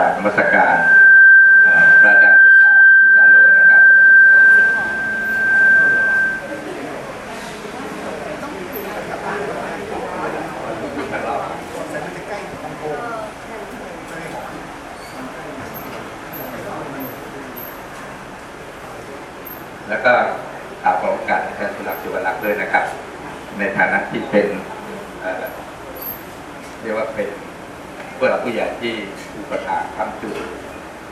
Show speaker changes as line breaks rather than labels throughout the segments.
ราบนมัสการเอ่อพระอาจารย์เศรษฐาพิสารโลนะครับ แล้วก็กราบขอโอกาสอาจารย์สุรักษ์จิวรักษ์ด้วยนะครับ ในฐานะที่เป็นเอ่อเรียกว่าเป็นผู้หลักผู้ใหญ่ที่อุปถัมภ์คำจุน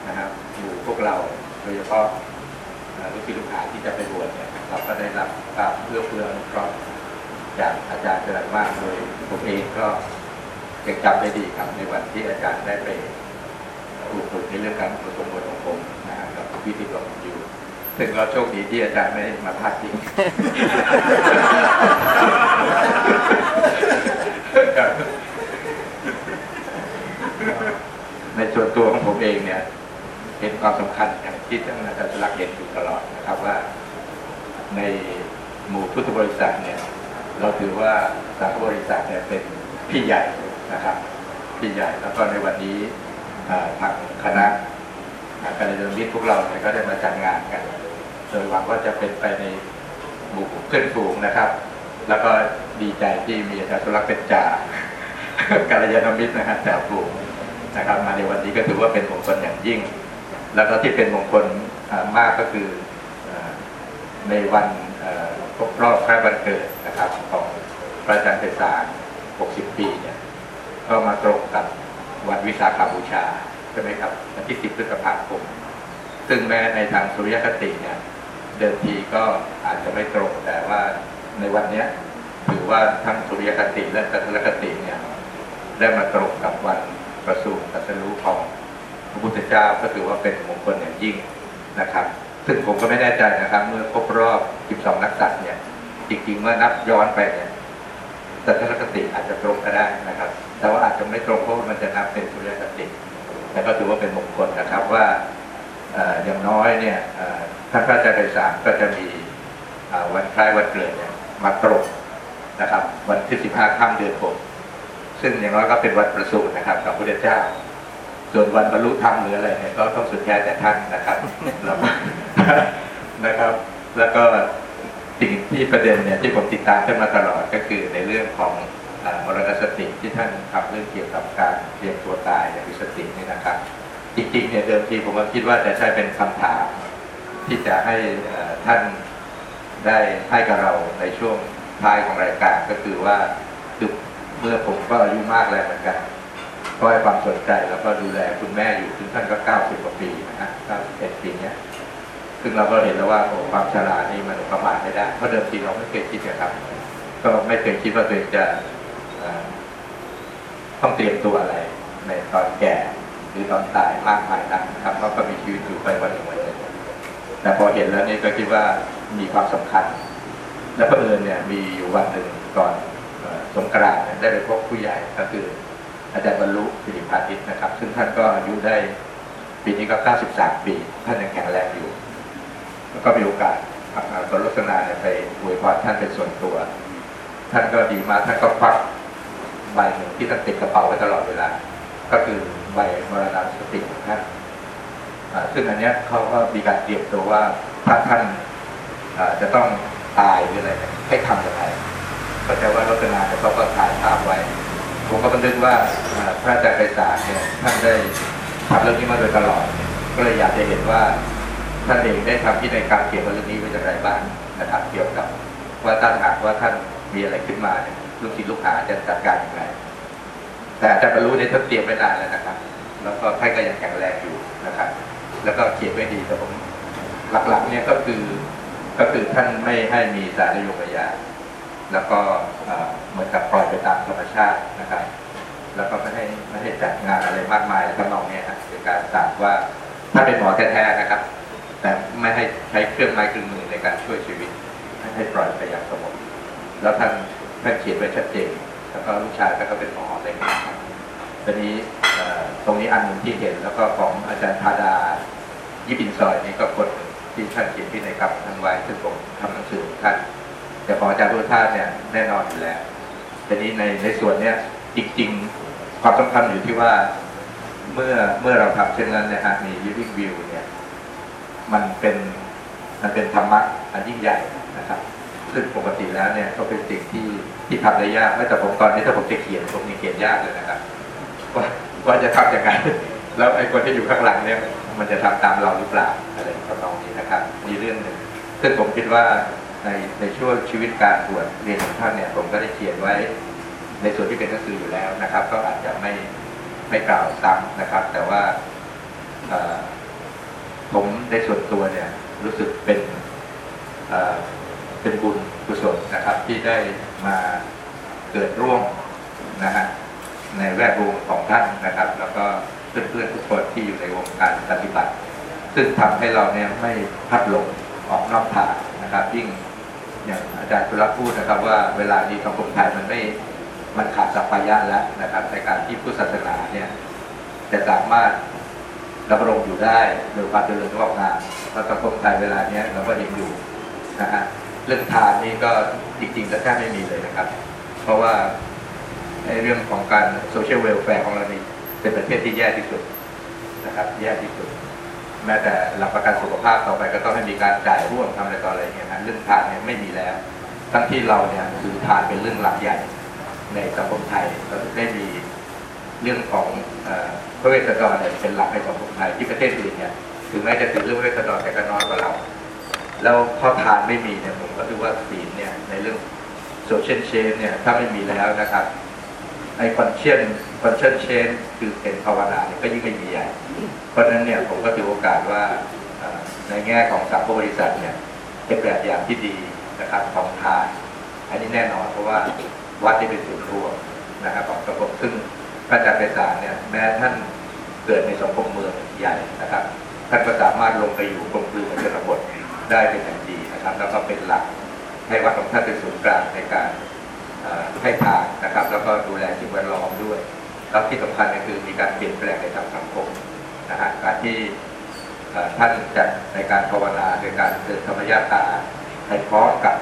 นะครับอยู่พวกเราโดยเฉพาะเอ่อลูกศิษย์ลูกหาที่จะไปบวชเนี่ยเราก็ได้รับการเพื่อเพื่ออนุเคราะห์จากอาจารย์จรัญมากโดยผมเองก็ยังจำได้ดีครับในวันที่อาจารย์ได้ไปอุปถัมภ์ในเรื่องการประสมบทของผมนะครับกับวิธีบอกอยู่ ซึ่งเราโชคดีที่อาจารย์ไม่มาพาดพิง ครับในส่วนตัวของผมเองเนี่ย เห็นความสำคัญอย่างที่ท่านอาจารย์สุรักษ์เห็นอยู่ตลอดนะครับว่า ในหมู่พุทธบริษัทเนี่ย เราถือว่าสังฆบริษัทเนี่ยเป็นพี่ใหญ่นะครับ พี่ใหญ่แล้วก็ในวันนี้อ่าทางคณะ การเดินมิตรพวกเราเนี่ยก็ได้มาจัดงานกัน โดยหวังว่าจะ เป็นไปในหมู่เพื่อนฝูงนะครับ แล้วก็ดีใจที่มีอาจารย์สุรักษ์เป็นจ่าการยานมิตรนะฮะจ่าฝูงนะครับ มาในวันนี้ก็ถือว่าเป็นมงคลอย่างยิ่ง แล้วก็ที่เป็นมงคลมากก็คือในวันเอ่อครบรอบพระวันเกิดนะครับของพระอาจารย์เศรษฐา60 ปีเนี่ยก็มาตรงกับวันวิสาขบูชาใช่ไหมครับวันที่ 10 พฤษภาคม ซึ่งแม้ในทางสุริยคติเนี่ย เดิมทีก็อาจจะไม่ตรงแต่ว่าในวันนี้ถือว่าทั้งสุริยคติและจันทรคติเนี่ยได้มาตรงกับวันประสูติตรัสรู้ของพระพุทธเจ้าก็ถือว่าเป็นมงคลอย่างยิ่งนะครับ ซึ่งผมก็ไม่แน่ใจนะครับ เมื่อครบรอบ 12 นักษัตริย์เนี่ย จริงๆ เมื่อนับย้อนไปเนี่ยจันทรคติอาจจะตรงก็ได้นะครับ แต่ว่าอาจจะไม่ตรงเพราะมันจะนับเป็นสุริยคติ แต่ก็ถือว่าเป็นมงคลนะครับว่า อย่างน้อยเนี่ยท่านพระอาจารย์ไพศาลก็จะมีวันคล้ายวันเกิดเนี่ยมาตรงนะครับ วันที่15ค่ำเดือน6ซึ่งอย่างน้อยก็เป็นวันประสูตินะครับกับพระเจ้า ส่วนวันบรรลุธรรมหรืออะไรเนี่ยก็ต้องสุดแท้แต่ท่านนะครับแล้วนะครับ แล้วก็สิ่งที่ประเด็นเนี่ยที่ผมติดตามท่านมาตลอดก็คือในเรื่องของอ่อมรณสติที่ท่านทำเรื่องเกี่ยวกับการเตรียมตัวตายอย่างมีสตินี่นะครับ จริงๆเนี่ยเดิมทีผมก็คิดว่าจะใช้เป็นคำถาม ที่จะให้ท่านได้ให้กับเราในช่วงท้ายของรายการก็คือว่าคือเมื่อผมก็อายุมากแล้วเหมือนกันก็ให้ความสนใจแล้วก็ดูแลคุณแม่อยู่ถึงท่านก็90กว่าปีนะฮะ91ปีเนี้ยซึ่งเราก็เห็นแล้วว่าโอ้ความชรานี่มันประมาทไม่ได้เพราะเดิมทีเราไม่เคยคิดนะครับ ก็ไม่เคยคิดว่าตัวเองจะท่อต้องเตรียมตัวอะไรในตอนแก่ รือตอนตายมากมายนักนะครับเพราก็มีชีวิตอยู่ไปวันหนึ่งวันหนึ่งแต่พอเห็นแล้วนี่ก็คิดว่ามีความสำคัญ และเผอิญเนี่ยมีอยู่วันหนึ่งก่อนสงกรานต์ได้ไปพบผู้ใหญ่ก็คือ อาจารย์บรรลุสิริพาทิตย์นะครับ ซึ่งท่านก็อายุได้ปีนี้ก็ 93 ปี ท่านยังแข็งแรงอยู่ แล้วก็มีโอกาสตนลักษณะเนี่ยไปอวยพรท่านเป็นส่วนตัว ท่านก็ดีมากท่านก็ควักใบหนึ่งที่ท่านติดกระเป๋าไว้ตลอดเวลา ก็คือ ใบมรณะสติของท่านอ่าซึ่งอันเนี้ยเขาก็มีการเตรียมตัวว่าถ้าท่านจะต้องตายหรืออะไรให้ทำอย่างไรก็จะว่าลักษณะเนี่เขาก็ถ่ายภาพไว้ ผมก็บันทึกว่าพระอาจารย์ไพศาลเนี่ยท่านได้ทำเรื่องนี้มาโดยตลอด ก็เลยอยากจะเห็นว่าท่านเองได้ทำพินัยกรรเกี่ยวกับเรื่องนี้ไว้อย่างไรบ้างนะครับเกี่ยวกับว่าถ้าหากว่าท่านมีอะไรขึ้นมาเนี่ยลูกศิษย์ลูกหาจะจัดการอย่างไร แต่อาจารย์บรรลุเนี่ยท่านเตรียมไว้นานแล้วนะครับ แล้วก็ท่านก็ยังแข็งแรงอยู่นะครับ แล้วก็เขียนไว้ดีแต่ผมหลักๆเนี่ยก็คือก็คือท่านไม่ให้มีสารโยงยา แล้วก็เหมือนกับปล่อยไปตามธรรมชาตินะครับ แล้วก็ไม่ให้ไม่ให้จัดงานอะไรมากมายทำนองเนี้ยครับเป็นการสั่งว่าถ้าเป็นหมอแท้ๆนะครับ แต่ไม่ให้ใช้เครื่องไม้เครื่องมือในการช่วยชีวิตให้ปล่อยไปอย่างสงบแล้วท่านท่านเขียนไว้ชัดเจนแล้วก็ลูกชายก็เป็นหมอเลยครับ ทีนี้ตรงนี้อันหนึ่งที่เห็นแล้วก็ของอาจารย์ธาดายิปินซอยนี่ก็คนที่ท่านเขียนพินัยกรรมท่านไว้ซึ่งผมทำหนังสือท่านแต่ของอาจารย์พุทธาเนี่ยแน่นอนอยู่แล้วทีนี้ในในส่วนเนี้ยจริงๆความสำคัญอยู่ที่ว่าเมื่อเมื่อเราทำเช่นนั้นนะฮะมี living view เนี่ยมันเป็นมันเป็นธรรมะอันยิ่งใหญ่นะครับซึ่งปกติแล้วเนี่ยก็เป็นสิ่งที่ที่ทำได้ยากแม้แต่ผมตอนนี้ถ้าผมจะเขียนผมยังเขียนยากเลยนะครับ ว่าว่าจะทำอยังไงแล้วไอ้คนที่อยู่ข้างหลังเนี่ยมันจะทำตามเราหรือเปล่าอะไรทำนองนี้นะครับ มีเรื่องหนึ่งซึ่งผมคิดว่าในในช่วงชีวิตการบวชเรียนของท่านเนี่ยผมก็ได้เขียนไว้ ในส่วนที่เป็นหนังสืออยู่แล้วนะครับ ก็อาจจะไม่ไม่กล่าวซ้ำนะครับ แต่ว่าผมในส่วนตัวเนี่ยรู้สึกเป็นเอ่อเป็นบุญกุศลนะครับ ที่ได้มาเกิดร่วมนะฮะ ในแวดวงของท่านนะครับ แล้วก็เพื่อนๆทุกคนที่อยู่ในวงการปฏิบัติ ซึ่งทำให้เราเนี่ยไม่พัดหลงออกนอกทางนะครับ ยิ่งอย่างอาจารย์สุรพูดนะครับ ว่าเวลานี้สังคมไทยมันไม่มันขาดสัพพยะแล้วนะครับ ในการที่พุทธศาสนาเนี่ยจะสามารถดำรงอยู่ได้โดยความเจริญงอกงามเราสังคมไทยเวลาเนี้ยเราก็เห็นอยู่นะฮะเรื่องทานนี่ก็จริงๆจะแทบไม่มีเลยนะครับ เพราะว่า ในเรื่องของการ social welfare ของเรานี่เป็นประเทศที่แย่ที่สุดนะครับ แย่ที่สุด แม้แต่หลักประกันสุขภาพต่อไปก็ต้องให้มีการจ่ายร่วมทำอะไรต่ออะไรอย่างเงี้ยนะเรื่องทานเนี่ยไม่มีแล้ว ทั้งที่เราเนี่ยถือทานเป็นเรื่องหลักใหญ่ในสังคมไทยเราได้มีเรื่องของเอ่อพระเวสสันดรเนี่ยเป็นหลักในสังคมไทยที่ประเทศอื่นเนี่ยถึงแม้จะถือเรื่องพระเวสสันดรแต่ก็น้อยกว่าเรา แล้วพอทานไม่มีเนี่ยผมก็คิดว่าศีลเนี่ยในเรื่อง social change เนี่ยถ้าไม่มีแล้วนะครับ ไอ conscience conscience คือเป็นภาวนาเนี่ยก็ยิ่งไม่มีใหญ่ เพราะฉะนั้นเนี่ยผมก็ถือโอกาสว่าในแง่ของสังคมบริษัทเนี่ยเป็นแบบอย่างที่ดีนะครับของทานอันนี้แน่นอนเพราะว่าวัดที่เป็นศูนย์รวมนะครับของสังคมซึ่งพระอาจารย์ไพศาลเนี่ยแม้ท่านเกิดในสังคมเมืองใหญ่นะครับท่านก็สามารถลงไปอยู่กลมกลืนกับชนบทได้เป็นอย่างดีนะครับ แล้วก็เป็นหลักให้วัดของท่านเป็นศูนย์กลางในการ ให้ทานนะครับ แล้วก็ดูแลสิ่งแวดล้อมด้วยแล้วที่สำคัญก็คือมีการเปลี่ยนแปลงในทางสังคมนะฮะการที่ท่านจัดในการภาวนาโดยการเดินธรรมยาตาให้พร้อมกับ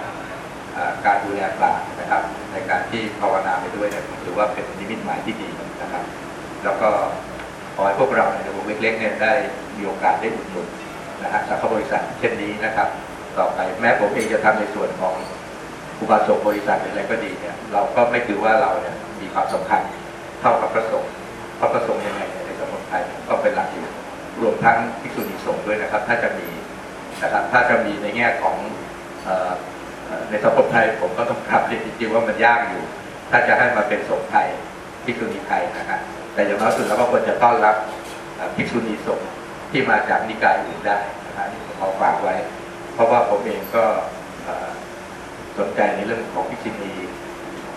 การดูแลปลานะครับ ในการที่ภาวนาไปด้วยเนี่ยผมถือว่าเป็นนิมิตหมายที่ดีนะครับ แล้วก็ขอให้พวกเราในวงเล็กๆเนี่ยได้มีโอกาสได้อุดหนุนนะฮะสังฆบริษัทเช่นนี้นะครับ ต่อไปแม้ผมเองจะทำในส่วนของ อุบาสกบริษัทอะไรก็ดีเนี่ย เราก็ไม่ถือว่าเราเนี่ยมีความสำคัญเท่ากับพระสงฆ์เพราะพระสงฆ์ยังไงในสังคมไทยก็เป็นหลักอยู่รวมทั้งภิกษุณีสงฆ์ด้วยนะครับ ถ้าจะมีนะครับถ้าจะมีในแง่ของออในสังคมไทยผมก็ต้องกลับเรียนจริงๆว่ามันยากอยู่ ถ้าจะให้มาเป็นสงฆ์ไทยภิกษุณีไทยนะฮะแต่อย่างน้อยสุดเราก็ควรจะต้อนรับภิกษุณีสงฆ์ที่มาจากนิกายอื่นได้นะฮะนี่ผมขอฝากไว้ เพราะว่าผมเองก็ สนใจในเรื่องของภิกษุณี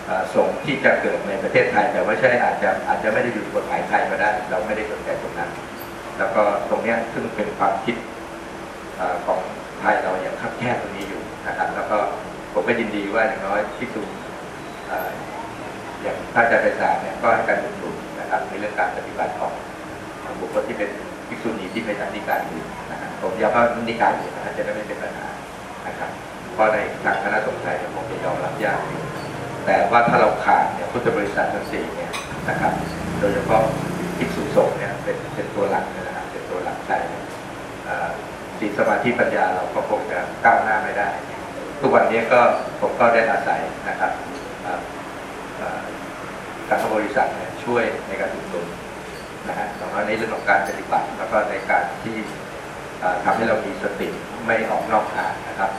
เอ่อสงที่จะเกิดในประเทศไทย แต่ว่าใช่อาจจะอาจจะไม่ได้อยู่ในกฎหมายไทยก็ได้ เราไม่ได้สนใจตรงนั้น แล้วก็ตรงนี้ซึ่งเป็นความคิดอของไทยเราอยังคับแคบตรงนี้อยู่นะครับ แล้วก็ผมก็ยินดีว่าอย่างน้อยที่สุดออย่างพระอาจารย์ไพศาลเนี่ยก็ให้การอุดหนุนนะครับในเรื่องการปฏิบัติของบุคคลที่เป็นภิกษุณีที่เป็นจากนิกายอื่นะครับผมย้ำว่านิกายอื่นนะจะได้ไม่เป็นปัญหานะครับ เพราะในทางคณะสงฆ์ไทยเนี่ยผมจะยอมรับยากอยู่แต่ว่าถ้าเราขาดเนี่ยพุทธบริษัททั้งสี่เนี่ยนะครับ โดยเฉพาะภิกษุสงฆ์เนี่ยเป็นเป็นตัวหลักนะครับเป็นตัวหลักใจเนี่ยเอ่อศีลสมาธิปัญญาเราก็คงจะก้าวหน้าไม่ได้ ทุกวันนี้ก็ผมก็ได้อาศัยนะครับเอ่อเอ่อการบริษัทช่วยในการอุดหนุนนะฮะสำหรับในเรื่องของการปฏิบัติแล้วก็ในการที่เอ่อทำให้เรามีสติไม่ออกนอกทางนะครับ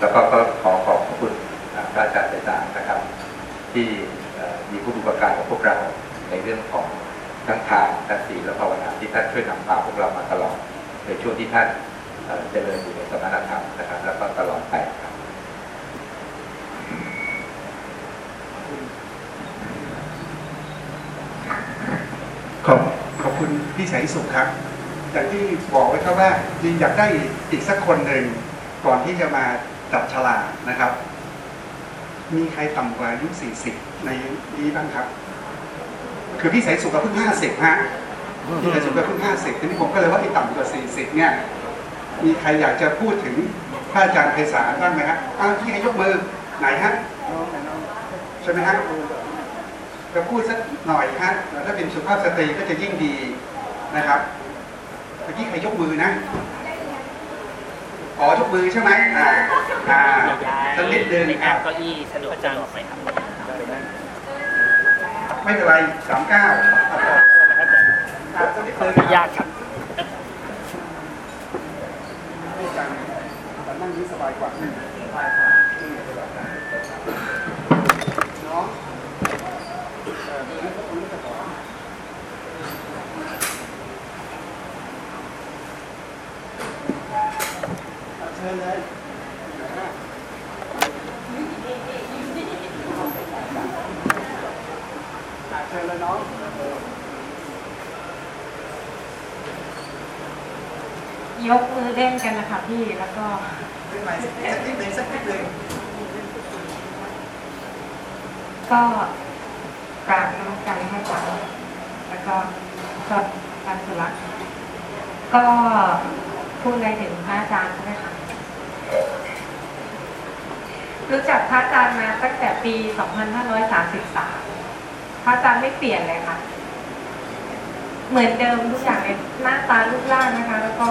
แล้วก็ก็ขอขอบพระคุณอ่าพระอาจารย์ไพศานะครับ ที่มีผู้อุปการของพวกเราในเรื่องของทั้งทานทั้งศีลและภาวนาที่ท่านช่วยนำพาพวกเรามาตลอด ในช่วงที่ท่านเจริญอยู่ในสมณธรรมนะครับ แล้วก็ตลอดไปครับ
ขอบขอบคุณพี่สายสุขครับอย่างที่บอกไว้ครับว่าจริงอยากได้อีกสักคนหนึ่งก่อนที่จะมา จับฉลากนะครับ มีใครต่ำกว่าอายุ 40 ในนี้บ้างครับ คือพี่สายสุขก็เพิ่ง 50 ฮะพี่สายสุขก็เพิ่ง 50ทีนี้ผมก็เลยว่าที่ต่ำกว่า 40 เนี่ย มีใครอยากจะพูดถึงพระอาจารย์ไพศาลบ้างไหมฮะอ้าวที่ให้ยกมือไหนฮะใช่ไหมฮะก็พูดสักหน่อยฮะแล้วถ้าเป็นสุภาพสตรีก็จะยิ่งดีนะครับเมื่อกี้ใครยกมือนะ อ๋อยกมือใช่ไหมอ่าอ่าสักนิดนึง
ใน
อะ
แอปเก้าอี้สะดวกสะดวกไหมครับ
ไม่เป็นไรสามเก้าสักนิดนึง
ยากครับ
ให้อาจารย์แต่นั่งนี้สบายกว่าน้องเอ่อนี่ก็คุณจะขอ เอาเชิญเลยเชิญเลยน้อง
ยกมือเล่นกันนะคะพี่แล้วก็
ขึ้นมาสักนิดหนึ่งสักนิดหนึ่ง
ก็กราบน้ำใจให้อาจารย์แล้วก็ก็การสุรักษ์ก็พูดอะไรถึงพระอาจารย์ใช่ไหมคะ รู้จักพระอาจารย์มาตั้งแต่ปี 2533 พระอาจารย์ไม่เปลี่ยนเลยค่ะ เหมือนเดิมทุกอย่างในหน้าตารูปร่างนะคะ แล้วก็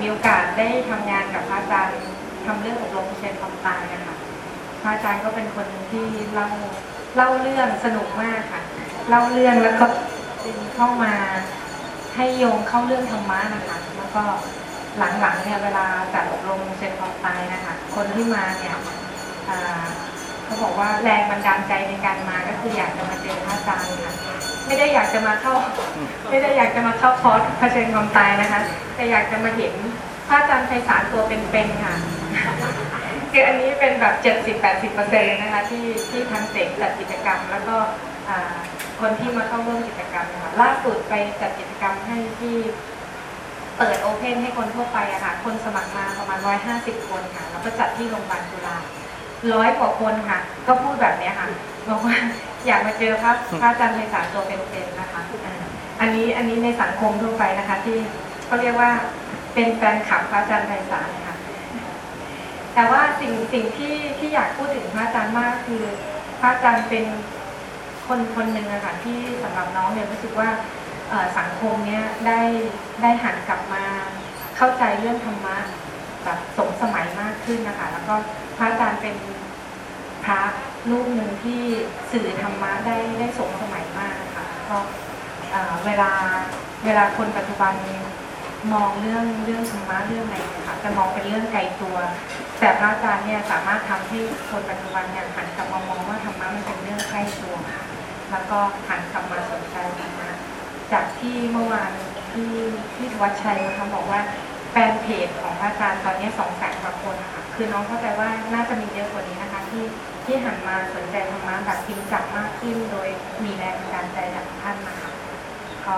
มีโอกาสได้ทำงานกับพระอาจารย์ทำเรื่องอบรมเชนความตายนะคะพระอาจารย์ก็เป็นคนที่เล่าเล่าเรื่องสนุกมากค่ะ เล่าเรื่องแล้วก็ดึงเข้ามาให้โยงเข้าเรื่องธรรมะนะคะ แล้วก็ หลังๆเนี่ยเวลาจัดอบรมเชนความตายนะคะคนที่มาเนี่ยอ่าเขาบอกว่าแรงบันดาลใจในการมาก็คืออยากจะมาเจอพระอาจารย์ค่ะไม่ได้อยากจะมาเข้า ไม่ได้อยากจะมาเข้าคอร์สเผชิญความตายนะคะ แต่อยากจะมาเห็นพระอาจารย์ไพศาลตัวเป็นๆค่ะคืออันนี้เป็นแบบ 70-80%เลยนะคะที่ที่ทางเสกจัดกิจกรรม แล้วก็อ่าคนที่มาเข้าร่วมกิจกรรมนะคะล่าสุดไปจัดกิจกรรมให้ที่ เปิดโอเพนให้คนทั่วไปอะค่ะ คนสมัครมาประมาณ 150 คนค่ะ แล้วก็จัดที่โรงพยาบาลจุฬาร้อยกว่าคนค่ะ ก็พูดแบบเนี้ยค่ะ บอกว่าอยากมาเจอพระพระอาจารย์ไพศาลตัวเป็นๆนะคะอ่าอันนี้อันนี้ในสังคมทั่วไปนะคะ ที่เขาเรียกว่าเป็นแฟนคลับพระอาจารย์ไพศาลค่ะ แต่ว่าสิ่งสิ่งที่ที่อยากพูดถึงพระอาจารย์มากก็คือพระอาจารย์เป็นคนคนหนึ่งอะค่ะที่สำหรับน้องเนี่ยรู้สึกว่าเอ่อ สังคมเนี้ยได้ได้หันกลับมาเข้าใจเรื่องธรรมะแบบสมสมัยมากขึ้นนะคะ แล้วก็พระอาจารย์เป็นพระรูปหนึ่งที่สื่อธรรมะได้ได้สมสมัยมากค่ะก็เอ่อเวลาเวลาคนปัจจุบันมองเรื่องเรื่องธรรมะเรื่องอะไรเนี่ยค่ะจะมองเป็นเรื่องไกลตัว แต่พระอาจารย์เนี่ยสามารถทำให้คนปัจจุบันเนี่ยหันกลับมามองว่าธรรมะมันเป็นเรื่องใกล้ตัวค่ะแล้วก็หันกลับมาสนใจธรรมะ จากที่เมื่อวานที่ที่วัดชัยนะคะบอกว่าแฟนเพจของพระอาจารย์ตอนนี้สองแสนกว่าคนนะคะคือน้องเข้าใจว่าน่าจะมีเยอะกว่านี้นะคะ ที่ที่หันมาสนใจธรรมะแบบจริงจังมากขึ้น โดยมีแรงบันดาลใจจากท่านนะคะก็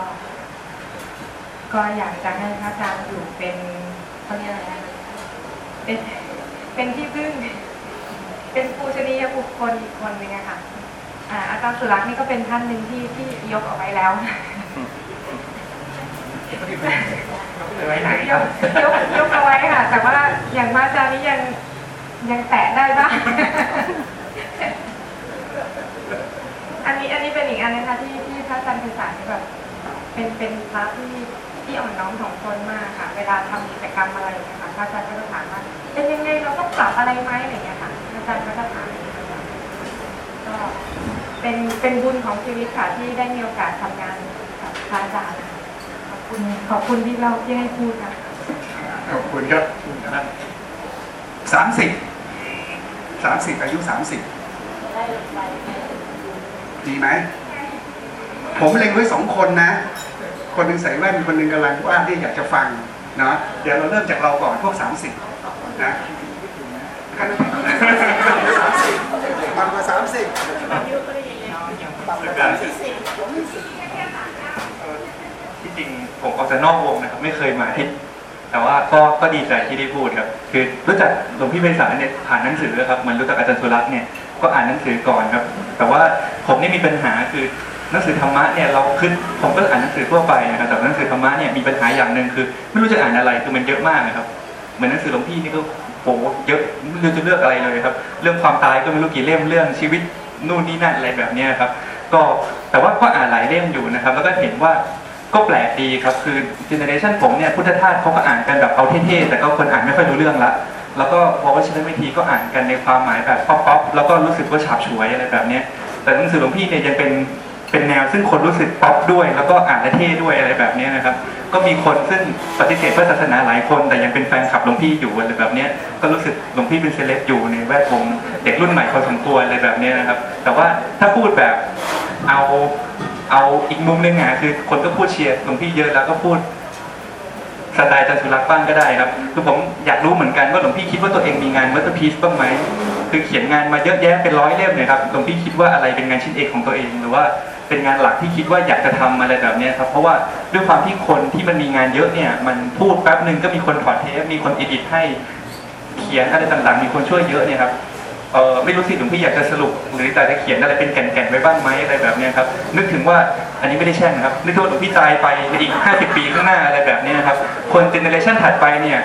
ก็อยากจะให้พระอาจารย์อยู่เป็นเขาเรียกอะไรนะเป็นเป็นที่พึ่ง เป็นปูชนียบุคคลอีกคนหนึ่งอะค่ะอ่าอาจารย์สุรักษ์นี่ก็เป็นท่านหนึ่งที่ที่ยกเอาไว้แล้ว
ไว้ไหน
ยกยกยกเอาไว้ค่ะ แต่ว่าอย่างพระอาจารย์นี่ยังยังแตะได้บ้างอันนี้อันนี้เป็นอีกอันนะคะที่ที่พระอาจารย์คือสารแบบ เป็นเป็นพระที่ที่อ่อนน้อมถ่อมตนมากค่ะ เวลาทำกิจกรรมอะไรอย่างเงี้ยค่ะพระอาจารย์ก็จะถามว่าเป็นยังไงเราต้องปรับอะไรไหมอะไรอย่างเงี้ยค่ะพระอาจารย์ก็จะถามก็เป็นเป็นบุญของชีวิตค่ะที่ได้มีโอกาสทำงาน พระอาจารย์ขอบคุณขอบคุณที่เราที่ให้พูดค่ะ
ขอบคุณครับสามสิบสามสิบอายุสามสิบดีไหม ผมเล็งไว้สองคนนะ คนหนึ่งใส่แว่นคนหนึ่งกำลังว่าที่อยากจะฟังเนาะเดี๋ยวเราเริ่มจากเราก่อนพวกสามสิบนะสามสิบต่ำกว่าสามสิบต่ำกว่าสามสิบ
ที่ จริงผมออกจากนอกวงนะครับไม่เคยมาที่แต่ว่าก็ก็ดีใจที่ได้พูดครับ คือรู้จักหลวงพี่ไพศาลเนี่ยผ่านหนังสือครับเหมันรู้จักอาจารย์สุรักษ์เนี่ยก็อ่านหนังสือก่อนครับ แต่ว่าผมนี่มีปัญหาคือหนังสือธรรมะเนี่ยเราคือผมก็อ่านหนังสือทั่วไปนะครับแต่หนังสือธรรมะเนี่ยมีปัญหาอย่างหนึ่งคือ ไม่รู้จะอ่านอะไรคือมันเยอะมากนะครับเหมือนหนังสือหลวงพี่นี่ก็โหเยอะไม่รู้จะเลือกอะไรเลยครับ เรื่องความตายก็ไม่รู้กี่เล่มเรื่องชีวิตนู่นนี่นั่นอะไรแบบนี้ครับ ก็แต่ว่าก็อ่านหลายเล่มอยู่นะครับ แล้วก็เห็นว่า ก็แปลกดีครับคือ generation ผมเนี่ยพุทธทาสเขาก็อ่านกันแบบเอาเท่ๆแต่ก็คนอ่านไม่ค่อยรู้เรื่องละแล้วก็พอว.วชิรเมธีก็อ่านกันในความหมายแบบป๊อปๆแล้วก็รู้สึกว่าฉาบฉวยอะไรแบบนี้แต่หนังสือหลวงพี่เนี่ยยังเป็นเป็นแนวซึ่งคนรู้สึกป๊อปด้วย แล้วก็อ่านและเท่ด้วยอะไรแบบนี้นะครับ ก็มีคนซึ่งปฏิเสธพระศาสนาหลายคน แต่ยังเป็นแฟนคลับหลวงพี่อยู่อะไรแบบนี้ก็รู้สึกหลวงพี่เป็นเซเลบอยู่ในแวดวงเด็กรุ่นใหม่พอสมควรอะไรแบบนี้นะครับ แต่ว่าถ้าพูดแบบเอา เอาอีกมุมหนึงอะคือ คนก็พูดเชียร์หลวงพี่เยอะแล้วก็พูดสไตล์จันสุรักษ์บ้างก็ได้ครับ คือผมอยากรู้เหมือนกันว่าหลวงพี่คิดว่าตัวเองมีงานมัตเตอร์พีซบ้างไหมคือเขียนงานมาเยอะแยะเป็นร้อยเล่มเนี่ยครับหลวงพี่คิดว่าอะไรเป็นงานชิ้นเอกของตัวเองหรือว่าเป็นงานหลักที่คิดว่าอยากจะทำอะไรแบบนี้ครับเพราะว่าด้วยความที่คนที่มันมีงานเยอะเนี่ย มันพูดแป๊บหนึ่งก็มีคนถอดเทปมีคนอิดิทให้เขียนอะไรต่างๆ มีคนช่วยเยอะเนี่ยครับ เออไม่รู้สิหลวงพี่อยากจะสรุปหรือแต่จะเขียนอะไรเป็นแก่นๆไว้บ้างไหมอะไรแบบนี้ครับนึกถึงว่าอันนี้ไม่ได้แช่งนะครับนึกถึงว่าหลวงพี่ตายไปในอีก 50 ปีข้างหน้าอะไรแบบเนี้ยครับคน generation ถัดไปเนี่ย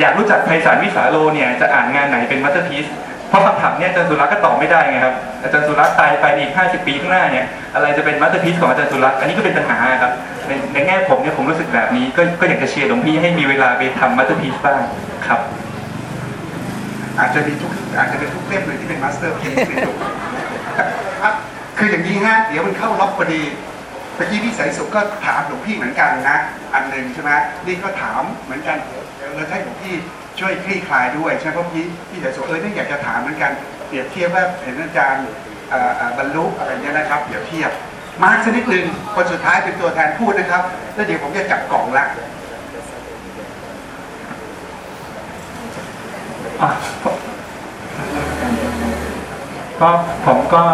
อยากรู้จักไพศาลวิสาโลเนี่ยจะอ่านงานไหนเป็น masterpiece เพราะคำถามเนี่ยอาจารย์สุลักษณ์ก็ตอบไม่ได้ไงครับอาจารย์สุลักษณ์ตายไปอีก 50 ปีข้างหน้าเนี่ยอะไรจะเป็น masterpiece ของอาจารย์สุลักษณ์อันนี้ก็เป็นปัญหาครับในในแง่ผมเนี่ยผมรู้สึกแบบนี้ก็ก็อยากจะเชียร์หลวงพี่ให้มีเวลาไปทำ masterpiece บ้างครับ
อาจจะมีทุกอาจจะเป็นทุกเล่มเลยที่เป็น masterpiece ในตัวครับคืออย่างนี้ฮะเดี๋ยวมันเข้าล็อกพอดีเมื่อกี้พี่สายสุขก็ถามหลวงพี่เหมือนกันนะอันหนึ่งใช่ไหมนี่ก็ถามเหมือนกันเดี๋ยวให้หลวงพี่ช่วยคลี่คลายด้วยใช่ไหมเพราะพี่พี่สายสุขเออเนี่ยอยากจะถามเหมือนกันเปรียบเทียบว่าเห็นอาจารย์บรรลุอะไรเงี้ยนะครับเปรียบเทียบมาร์กสักนิดหนึ่งคนสุดท้ายเป็นตัวแทนพูดนะครับ แล้วเดี๋ยวผมจะจับกล่องละ
อะ ก็ผมก็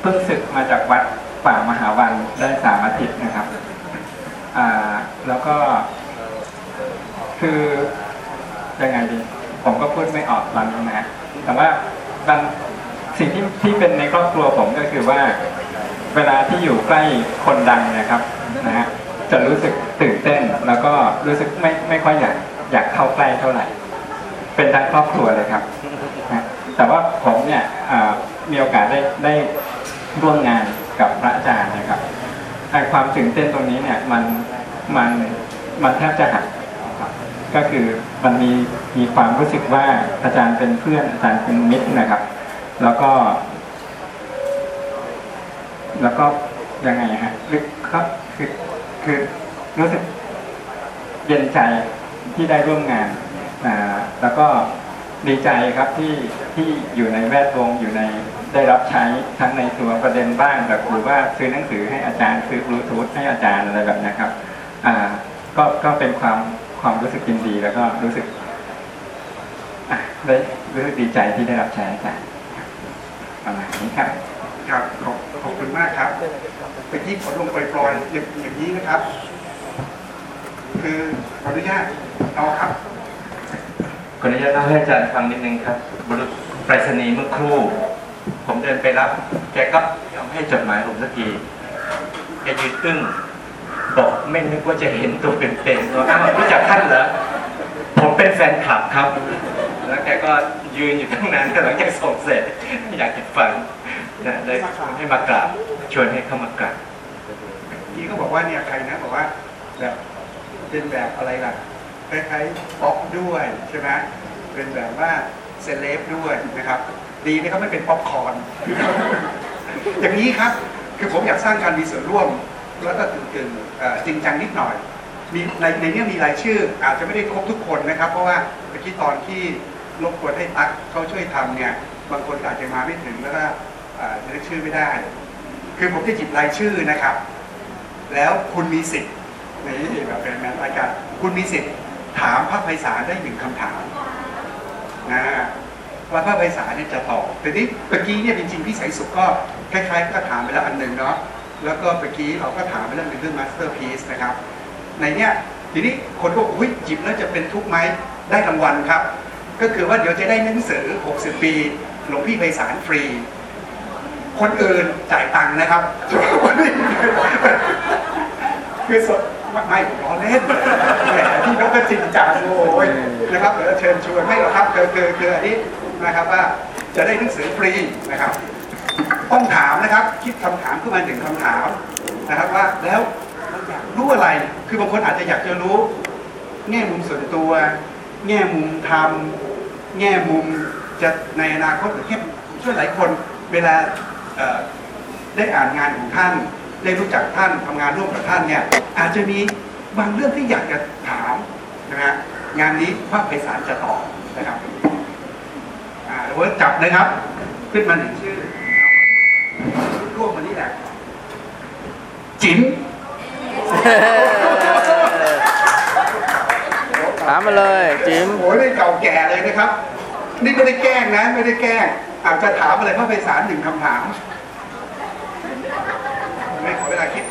เพิ่งศึกมาจากวัดป่ามหาวันได้สามอาทิตย์นะครับ อ่า แล้วก็ คือยังไงดี ผมก็พูดไม่ออกตอนนี้นะแต่ว่าบางสิ่งที่ที่เป็นในครอบครัวผมก็คือว่า เวลาที่อยู่ใกล้คนดังนะครับ นะฮะจะรู้สึกตื่นเต้น แล้วก็รู้สึกไม่ไม่ค่อยอยาก อยากเข้าใกล้เท่าไหร่ เป็นทั้งครอบครัวเลยครับนะแต่ว่าผมเนี่ยมีโอกาสได้ได้ร่วมงานกับพระอาจารย์นะครับไอความตื่นเต้นตรงนี้เนี่ยมันมันมันแทบจะหักก็คือมันมีมีความรู้สึกว่าอาจารย์เป็นเพื่อนอาจารย์เป็นมิตรนะครับ แล้วก็ แล้วก็ยังไงฮะลึกครับคือคือรู้สึกเย็นใจ ที่ได้ร่วมงานอ่าแล้วก็ดีใจครับที่ที่อยู่ในแวดวงอยู่ในได้รับใช้ทั้งในตัวประเด็นบ้างแบบหรือว่าซื้อหนังสือให้อาจารย์ซื้อบลูทูธให้อาจารย์อะไรแบบนะครับอ่าก็ก็เป็นความความรู้สึกยินดีแล้วก็รู้สึกอะได้รู้สึกดีใจที่ได้รับใช้อาจารย์ประมาณนี้ครับ
ครับขอบขอบคุณมากครับไปที่ขอลงปล่อยๆอย่างอย่างนี้นะครับ คือขออนุญาต เอาครับ
ขออนุญาตเล่าให้อาจารย์ฟังนิดนึงครับบุรุษไปรษณีย์เมื่อครู่ ผมเดินไปรับ แกก็เอาให้จดหมายผมสักทีแกยืนตึ้งบอกไม่นึกว่าจะเห็นตัวเป็นๆว่าอ้าวรู้จักท่านเหรอผมเป็นแฟนคลับครับ แล้วแกก็ยืนอยู่ตั้งนานหลังจากส่งเสร็จอยากจะฟังนะเลยให้มากราบชวนให้เข้ามากราบ
ที่เขาบอกว่าเนี่ยใครนะบอกว่าแบบเป็นแบบอะไรล่ะ คล้ายๆป๊อปด้วยใช่ไหมเป็นแบบว่าเซเลบด้วยนะครับ ดีนะครับไม่เป็นป๊อปคอร์นอย่างนี้ครับคือผมอยากสร้างการมีส่วนร่วมแล้วก็กึ่งๆเอ่อจริงจังนิดหน่อยมีในในนี้มีรายชื่อ อาจจะไม่ได้ครบทุกคนนะครับ เพราะว่าเมื่อกี้ตอนที่รบกวนให้ตั๊กเขาช่วยทำเนี่ยบางคนอาจจะมาไม่ถึงแล้วก็อ่อจะเรียกชื่อไม่ได้ คือผมจะหยิบรายชื่อนะครับ แล้วคุณมีสิทธิ์นี่แบบเป็นแมนรายการคุณมีสิทธิ์ ถามพระไพศาลได้หนึ่งคำถามนะว่าพระไพศาลเนี่ยจะตอบแต่นี้เมื่อกี้เนี่ยจริงๆพี่สายสุขก็คล้ายๆ ก็ถามไปแล้วอันหนึ่งเนาะแล้วก็เมื่อกี้เราก็ถามไปเรื่องหนึ่งเรื่อง masterpiece นะครับในเนี้ยทีนี้คนก็บอกอุ้ยหยิบแล้วจะเป็นทุกข์ไหมได้รางวัลครับ ก็คือว่าเดี๋ยวจะได้หนังสือ 60 ปีหลวงพี่ไพศาลฟรี คนอื่นจ่ายตังค์นะครับคนอื่นคือส ไม่ไม่ผมล้อเล่นแหมพี่นกก็จริงจังโอ้ยนะครับเดี๋ยวเชิญชวนไม่หรอกครับคือคือคืออันนี้นะครับว่าจะได้หนังสือฟรีนะครับ ต้องถามนะครับ คิดคำถามขึ้นมาหนึ่งคำถามนะครับว่าแล้วราอยากรู้อะไร คือบางคนอาจจะอยากจะรู้ แง่มุมส่วนตัว แง่มุมธรรมแง่มุมจะในอนาคตหรือแค่ชื่อหลายคนเวลาได้อ่านงานของท่าน ได้รู้จักท่านทำงานร่วมกับท่านเนี่ยอาจจะมีบางเรื่องที่อยากจะถามนะฮะงานนี้พระไพศาลจะตอบนะครับอ่าเดี๋ยวผมจับนะครับ ขึ้นมาหนึ่งชื่อร่วมมานี่แหละจิ๋ม
ถามมาเลยจิม
โอ้ยนี่เก่าแก่เลยนะครับ นี่ไม่ได้แกล้งนะ ไม่ได้แกล้งอาจจะถามอะไรพระไพศาลหนึ่งคำถามไม่ ขอเวลาคิด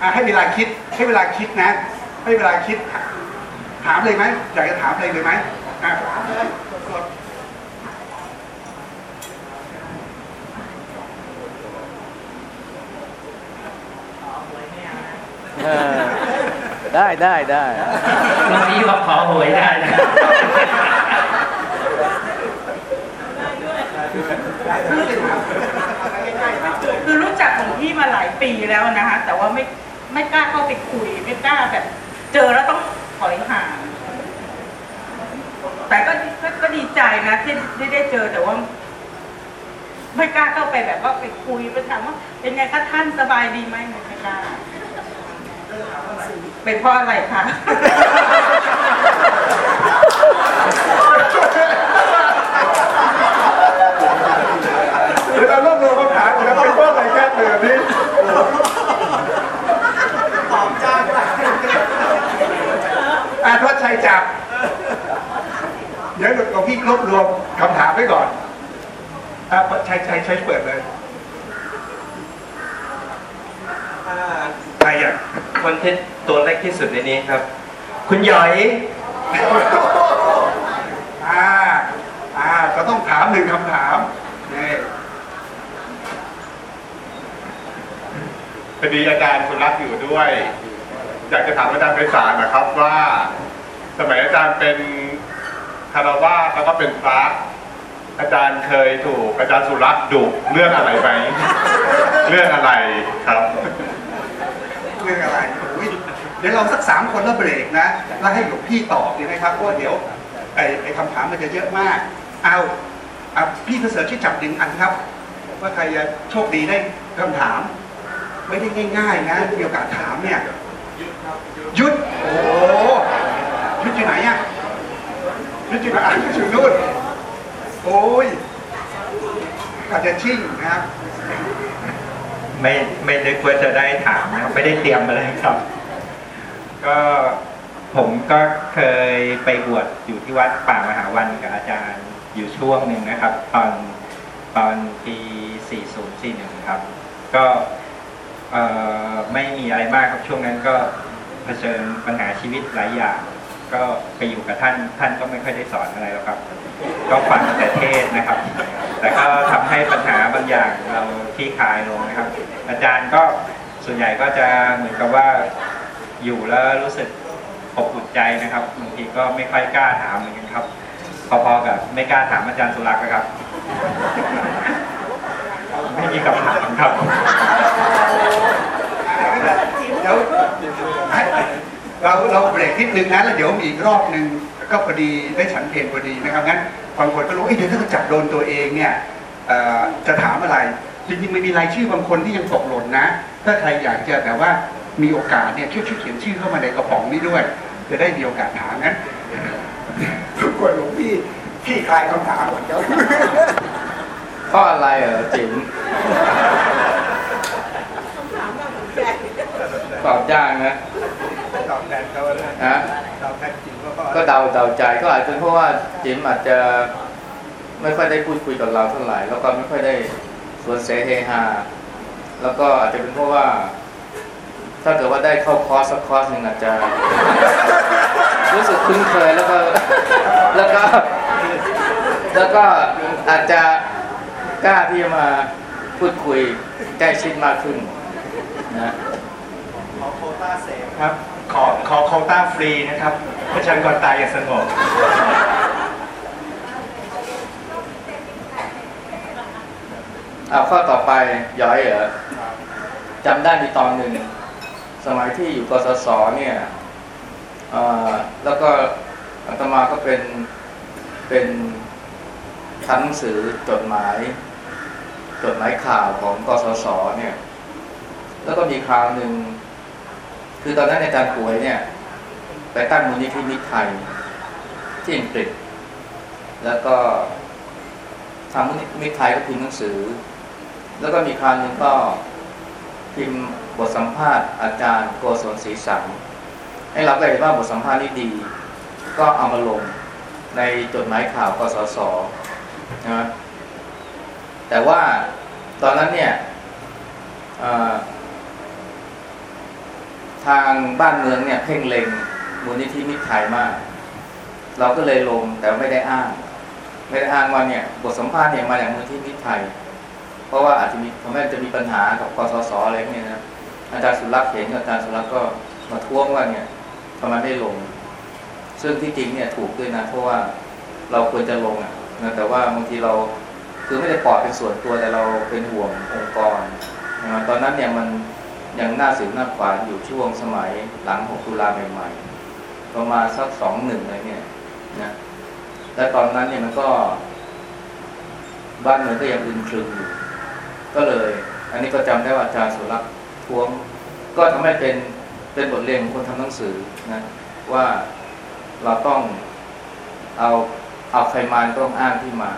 อะให้เวลาคิด ให้เวลาคิดนะ ให้เวลาคิด ถามเลยไหมอยากจะถามอะไรเลยไหมอะถามเลยกด
เออได้ได้ได้
เมื่อกี้บอกขอหวยได้นะ
คือรู้จักของพี่ มาหลายปีแล้วนะคะ แต่ว่าไม่ไม่กล้าเข้าไปคุย ไม่กล้าแบบเจอแล้วต้องถอยห่างแต่ก็ก็ดีใจนะที่ได้เจอแต่ว่า ไม่กล้าเข้าไปแบบว่าไปคุยไปถามว่า เป็นไงคะท่านสบายดีไหมไม่กล้าเป็นเพราะอะไรคะ
เดี๋ยวเรารวบรวมคำถามแล้วเป็นว่าอะไรแค่เตือนนี้ตอบจ้าอาทวดชัย จับ เดี๋ยวเราพี่รวบรวมคำถามไว้ก่อนอะชัยชัยชัยเปิดเลยใครอะ
คนที่ตัวเล็กที่สุดในนี้ครับ คุณหยอย
อ่าอ่าก็ต้องถามหนึ่งคำถามนี่
พอดีอาจารย์คุณรักอยู่ด้วย อยากจะถามอาจารย์ไพศาลนะครับว่า สมัยอาจารย์เป็นคารวาสแล้วก็เป็นพระ อาจารย์เคยถูกอาจารย์สุรักษ์ดุเรื่องอะไรไหมเรื่องอะไรครับ
เรื่องอะไรโอ้ยเดี๋ยวเราสักสามคนแล้วเบรกนะแล้วให้หลวงพี่ตอบดีไหมครับเพราะว่าเดี๋ยวไอ้ไอ้คำถามมันจะเยอะมาก เอาเอาพี่ประเสริฐช่วยจับดึงอันครับ ว่าใครจะโชคดีได้คำถาม ไม่ได้ง่าย ๆ นะมีโอกาสถามเนี่ย ยุด โอ้ ยุดอยู่ไหนอะยุดอยู่ไหนอะยุดอยู่นู่นโอ้ยอาจจะชิ่งนะครับ
ไม่ไม่นึกว่าจะได้ถามนะครับไม่ได้เตรียมมาเลยครับ ก็ผมก็เคยไปบวชอยู่ที่วัดป่ามหาวันกับอาจารย์อยู่ช่วงหนึ่งนะครับ ตอนตอนปี 4041 ครับ ก็เอ่อไม่มีอะไรมากครับช่วงนั้นก็เผชิญปัญหาชีวิตหลายอย่าง ก็ไปอยู่กับท่านท่านก็ไม่ค่อยได้สอนอะไรหรอกครับ ก็ฟังแต่เทศนะครับ แต่ก็ทำให้ปัญหาบางอย่างเราที่คลายลงนะครับ อาจารย์ก็ส่วนใหญ่ก็จะเหมือนกับว่าอยู่แล้วรู้สึกอบอุ่นใจนะครับบางทีก็ไม่ค่อยกล้าถามเหมือนกันครับ พอๆกับไม่กล้าถามอาจารย์สุรักษ์นะครับ ไม่มีคำถามครับ
เดี๋ยว เราเราเบรกนิดนึงนะแล้วเดี๋ยวมีอีกรอบหนึ่งก็พอดีได้ฉันเพลงพอดีนะครับงั้นบางคนก็รู้เอ้ยเดี๋ยวถ้าจับโดนตัวเองเนี่ยเอ่อจะถามอะไรจริงๆมันมีรายชื่อบางคนที่ยังตกหล่นนะ ถ้าใครอยากจะแบบว่ามีโอกาสเนี่ยช่วยช่วยเขียนชื่อเข้ามาในกระป๋องนี้ด้วย จะได้มีโอกาสถามนะทุกคนหลวงพี่พี่คลายคำถามหมดแล้ว
เพราะอะไรเหรอจิมตอบยากนะ
ตอบแทนเขาเลย
ฮะ
ตอบแทนจริงก็
ก็เดาเดาใจก็อาจจะเป็นเพราะว่าจิมอาจจะไม่ค่อยได้พูดคุยกับเราเท่าไหร่ แล้วก็ไม่ค่อยได้สวนเสเฮฮาแล้วก็อาจจะเป็นเพราะว่า ถ้าเกิดว่าได้เข้าคอร์สสักคอร์สหนึ่งอาจจะรู้สึกคุ้นเคยแล้วก็แล้วก็ แล้วก็อาจจะกล้าที่จะมาพูดคุยใกล้ชิดมากขึ้นนะ
ค ครับ ขอขอโคต้าฟรีนะครับประชากรตายอย่างสงบ
เอาข้อต่อไปย้อยเหรอจำได้มีตอนหนึ่ง สมัยที่อยู่กสศเนี่ยแล้วก็อาตมาก็เป็นเป็นทำหนังสือจดหมายจดหมายข่าวของกสศเนี่ย แล้วก็มีคราวหนึ่ง คือตอนนั้นอาจารย์ป่วยเนี่ยไปตั้งมูลนิธิมิตรไทยที่อังกฤษ แล้วก็ทางมูลนิธิมิตรไทยก็พิมพ์หนังสือ แล้วก็มีคราวหนึ่งก็พิมพ์บทสัมภาษณ์อาจารย์โกศลศรีสังให้เราได้เห็นว่าบทสัมภาษณ์นี้ดี ก็เอามาลงในจดหมายข่าวกสศนะแต่ว่าตอนนั้นเนี่ย ทางบ้านเมืองเนี่ยเพ่งเล็งมูลนิธิมิตรไทยมาก เราก็เลยลงแต่ไม่ได้อ้าง ไม่ได้อ้างว่าเนี่ยบทสัมภาษณ์เนี่ยมาจากมูลนิธิมิตรไทย เพราะว่าอาจจะมีทำให้จะมีปัญหากับกสศอะไรพวกนี้นะอาจารย์สุรักษ์เห็นอาจารย์สุรักษ์ก็มาท้วงว่าเนี่ยทำไมไม่ลง ซึ่งที่จริงเนี่ยถูกด้วยนะ เพราะว่าเราควรจะลงอะนะแต่ว่าบางทีเราคือไม่ได้ปล่อดเป็นส่วนตัวแต่เราเป็นห่วงองค์กรนะตอนนั้นเนี่ยมัน ยังหน้าสิวหน้าขวานอยู่ช่วงสมัยหลัง 6 ตุลาใหม่ๆ ประมาณสักสองหนึ่งอะไรเนี่ยนะและตอนนั้นเนี่ยมันก็ บ้านเมืองก็ยังอึนครึมอยู่ก็เลย อันนี้ก็จำได้ว่าอาจารย์สุรักษ์ทวง ก็ทำให้เป็นเป็นบทเรียนของคนทำหนังสือนะว่าเราต้องเอาเอาใครมาต้องอ้างที่มา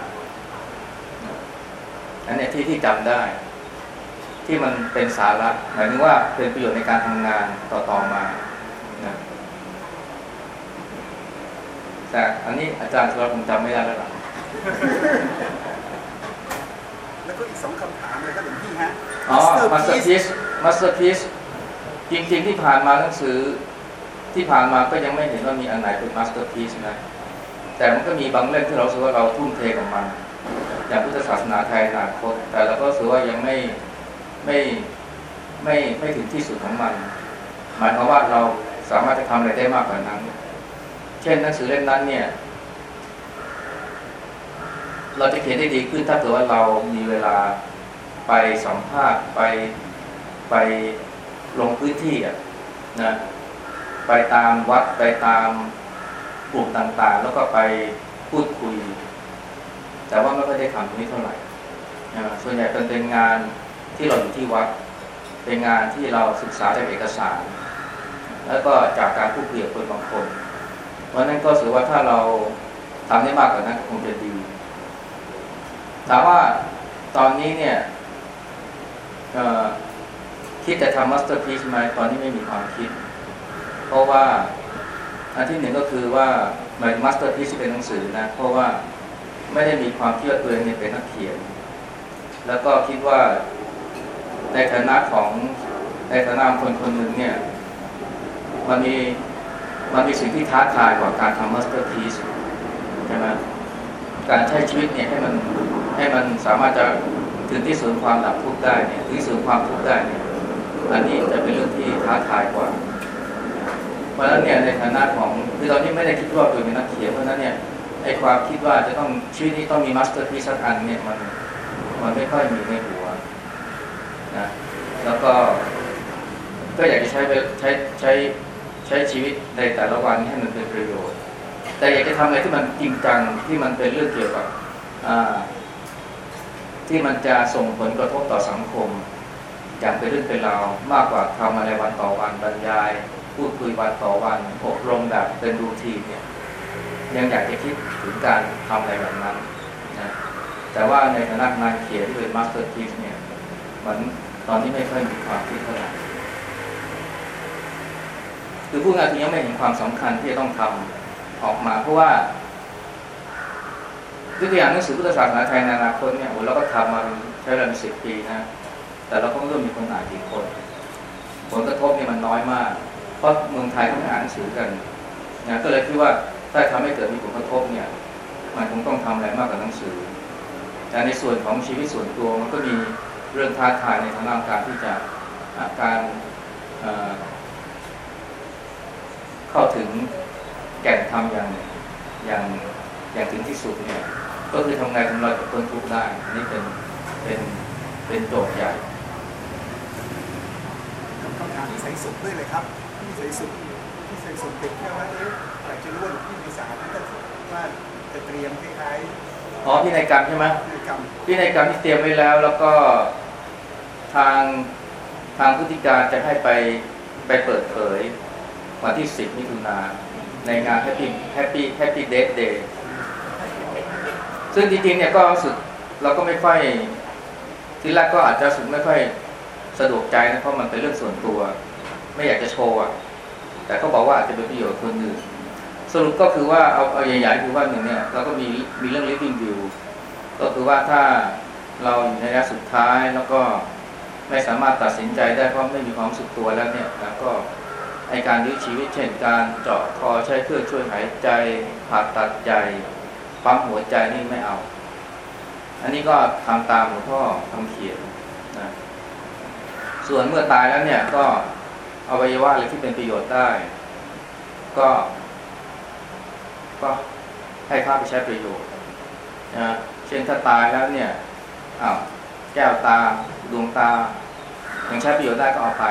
อันนี้ที่ที่จำได้ ที่มันเป็นสาระหมายถึงว่าเป็นประโยชน์ในการทำงานต่อๆมานะแต่อันนี้อาจารย์สุรักษ์คงจำไม่ได้แล้วล่ะ
แล้วก็อีกสองคำถามเลยครับหลวงพี่ฮะ
อ๋อ masterpiece masterpiece จริงๆที่ผ่านมาหนังสือที่ผ่านมาก็ยังไม่เห็นว่ามีอันไหนเป็น masterpiece นะแต่มันก็มีบางเล่มที่เราสึกว่าเราทุ่มเทกับมัน อย่างพุทธศาสนาไทยอนาคตแต่เราก็รู้สึกว่ายังไม่ ไม่ไม่ไม่ถึงที่สุดของมัน หมายความว่าเราสามารถจะทำอะไรได้มากกว่านั้น เช่นหนังสือเล่มนั้นเนี่ย เราจะเขียนได้ดีขึ้นถ้าเกิดว่าเรามีเวลาไปสัมภาษณ์ไปไปลงพื้นที่อะนะไปตามวัดไปตามกลุ่มต่างๆ แล้วก็ไปพูดคุย แต่ว่าไม่ค่อยได้ทำตรงนี้เท่าไหร่ส่วนใหญ่เป็นเป็นงาน ที่เราอยู่ที่วัด เป็นงานที่เราศึกษาจากเอกสาร แล้วก็จากการพูดคุยกับคนบางคนเพราะนั้นก็ถือว่าถ้าเราทำได้มากกว่านั้นคงจะดีถามว่าตอนนี้เนี่ยคิดจะทำ masterpiece ไหมตอนนี้ไม่มีความคิด เพราะว่าอันที่หนึ่งก็คือว่าหมาย masterpiece ที่เป็นหนังสือนะ เพราะว่าไม่ได้มีความคิดว่าตัวเองเนี่ยเป็นนักเขียน แล้วก็คิดว่า ในฐานะของในฐานะคนคนหนึ่งเนี่ยมันมีมันมีสิ่งที่ท้าทายกว่าการทำ masterpiece ใช่ไหมการใช้ชีวิตเนี่ยให้มันให้มันสามารถจะถึงที่สุดความดับทุกข์ได้เนี่ยถึงที่สุดความทุกข์ได้เนี่ยอันนี้จะเป็นเรื่องที่ท้าทายกว่า เพราะฉะนั้นเนี่ยในฐานะของคือตอนนี้ไม่ได้คิดว่าตัวเองเป็นนักเขียนเพราะฉะนั้นเนี่ยไอความคิดว่าจะต้องชีวิตนี้ต้องมี masterpiece สักอันเนี่ยมันมันไม่ค่อยมีในหัว นะแล้วก็ก็อยากจะใช้ใช้ใช้ใช้ชีวิตในแต่ละวันให้มันเป็นประโยชน์ แต่อยากจะทำอะไรที่มันจริงจังที่มันเป็นเรื่องเกี่ยวกับที่มันจะส่งผลกระทบต่อสังคม อย่างเป็นเรื่องเป็นราวมากกว่าทำอะไรวันต่อวันบรรยาย พูดคุยวันต่อวันอบรมแบบเป็น routine เนี่ยยังอยากจะคิดถึงการทำอะไรแบบนั้นนะแต่ว่าในฐานะงานเขียนที่เป็น masterpiece เนี่ยมัน ตอนนี้ไม่ค่อยมีความคิดเท่าไหร่คือพูดง่ายคือยังไม่เห็นความสำคัญที่จะต้องทำออกมา เพราะว่ายกตัวอย่างหนังสือพุทธศาสนาไทยในอนาคตเนี่ยโอ้เราก็ทำมาใช้เวลาสิบปีนะ แต่เราก็ไม่รู้มีคนอ่านกี่คน ผลกระทบเนี่ยมันน้อยมาก เพราะเมืองไทยเขาไม่อ่านหนังสือกันนะก็เลยคิดว่าถ้าทำให้เกิดมีผลกระทบเนี่ยมันคงต้องทำอะไรมากกว่าหนังสือ แต่ในส่วนของชีวิตส่วนตัวมันก็มี เรื่องท้าทายในทางด้านการที่จะการเข้าถึงแก่นธรรมอย่างอย่างอย่างถึงที่สุดเนี่ยก็คือทำไงทำเราจะพ้นทุกข์ได้นี่เป็นเป็นเป็นโจทย์ใหญ่
คำถามที่ใส่สุขด้วยเลยครับที่ใส่สุขที่ใส่สุขติดแค่ว่าเอ๊ะอยากจะรู้ว่าหลวงพี่มีสารนั่นก็ว่าจะเตรียมคล้าย
อ๋อพินัยกรรมใช่ไหม
พิธีกรรม
พินัยกรรมที่เตรียมไว้แล้ว แล้วก็ ทางทางผู้ธิการจะให้ไปไปเปิดเผยวันที่ 10 มิถุนาในงาน Happy Happy Happy Death Day ซึ่งจริงๆเนี่ยก็สึกเราก็ไม่ค่อยทีแรกก็อาจจะสึกไม่ค่อยสะดวกใจนะเพราะมันเป็นเรื่องส่วนตัว ไม่อยากจะโชว์อะแต่เขาบอกว่าอาจจะเป็นประโยชน์คนอื่นสรุปก็คือว่าเอาเอาใหญ่ๆคือว่าหนึ่งเนี่ยเราก็มีมีเรื่อง living view ก็คือว่าถ้าเราอยู่ในระยะสุดท้ายแล้วก็ ไม่สามารถตัดสินใจได้เพราะไม่มีความสึกตัวแล้วเนี่ยแล้วก็ไอการยื้อชีวิตเช่นการเจาะคอใช้เครื่องช่วยหายใจผ่าตัดใจปั๊มหัวใจนี่ไม่เอา อันนี้ก็ทำตามหลวงพ่อทำเขียนนะส่วนเมื่อตายแล้วเนี่ยก็อวัยวะอะไรที่เป็นประโยชน์ได้ ก็ ก็ให้เข้าไปใช้ประโยชน์นะเช่นถ้าตายแล้วเนี่ยอ้าวแก้วตา ดวงตายังใช้ประโยชน์ได้ก็เอาไป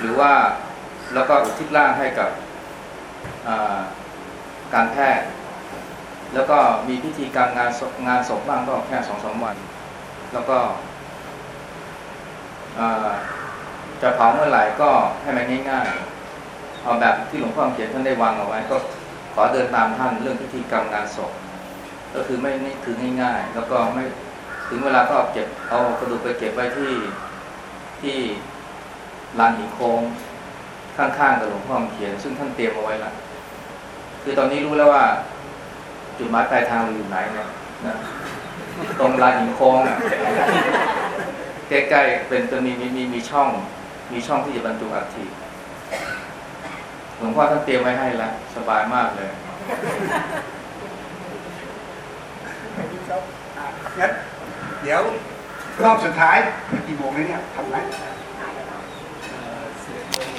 หรือว่าแล้วก็อุทิศร่างให้กับการแพทย์ แล้วก็มีพิธีการงานงานศพบ้างก็แค่สองสามวัน แล้วก็จะเผาเมื่อไหร่ก็ให้มันง่ายๆเอาแบบที่หลวงพ่อเขียนท่านได้วางเอาไว้ ก็ขอเดินตามท่านเรื่องพิธีกรรมงานศพก็คือไม่ไม่คือง่าย ๆ แล้วก็ไม่ ถึงเวลาก็เอาเก็บเอากระดูกไปเก็บไว้ที่ที่ลานหินโค้งข้างๆกับหลวงพ่อเขียน ซึ่งท่านเตรียมเอาไว้แล้วคือตอนนี้รู้แล้วว่า จุดหมายปลายทางเราอยู่ไหนเนี่ยนะตรงลานหินโค้งใกล้ๆเป็นจะมีมีมีมีช่อง มีช่องที่จะบรรจุอัฐิหลวงพ่อท่านเตรียมไว้ให้แล้วสบายมากเลย
งั้น เดี๋ยวรอบสุดท้ายกี่โมงแล้วเนี่ยทำไหม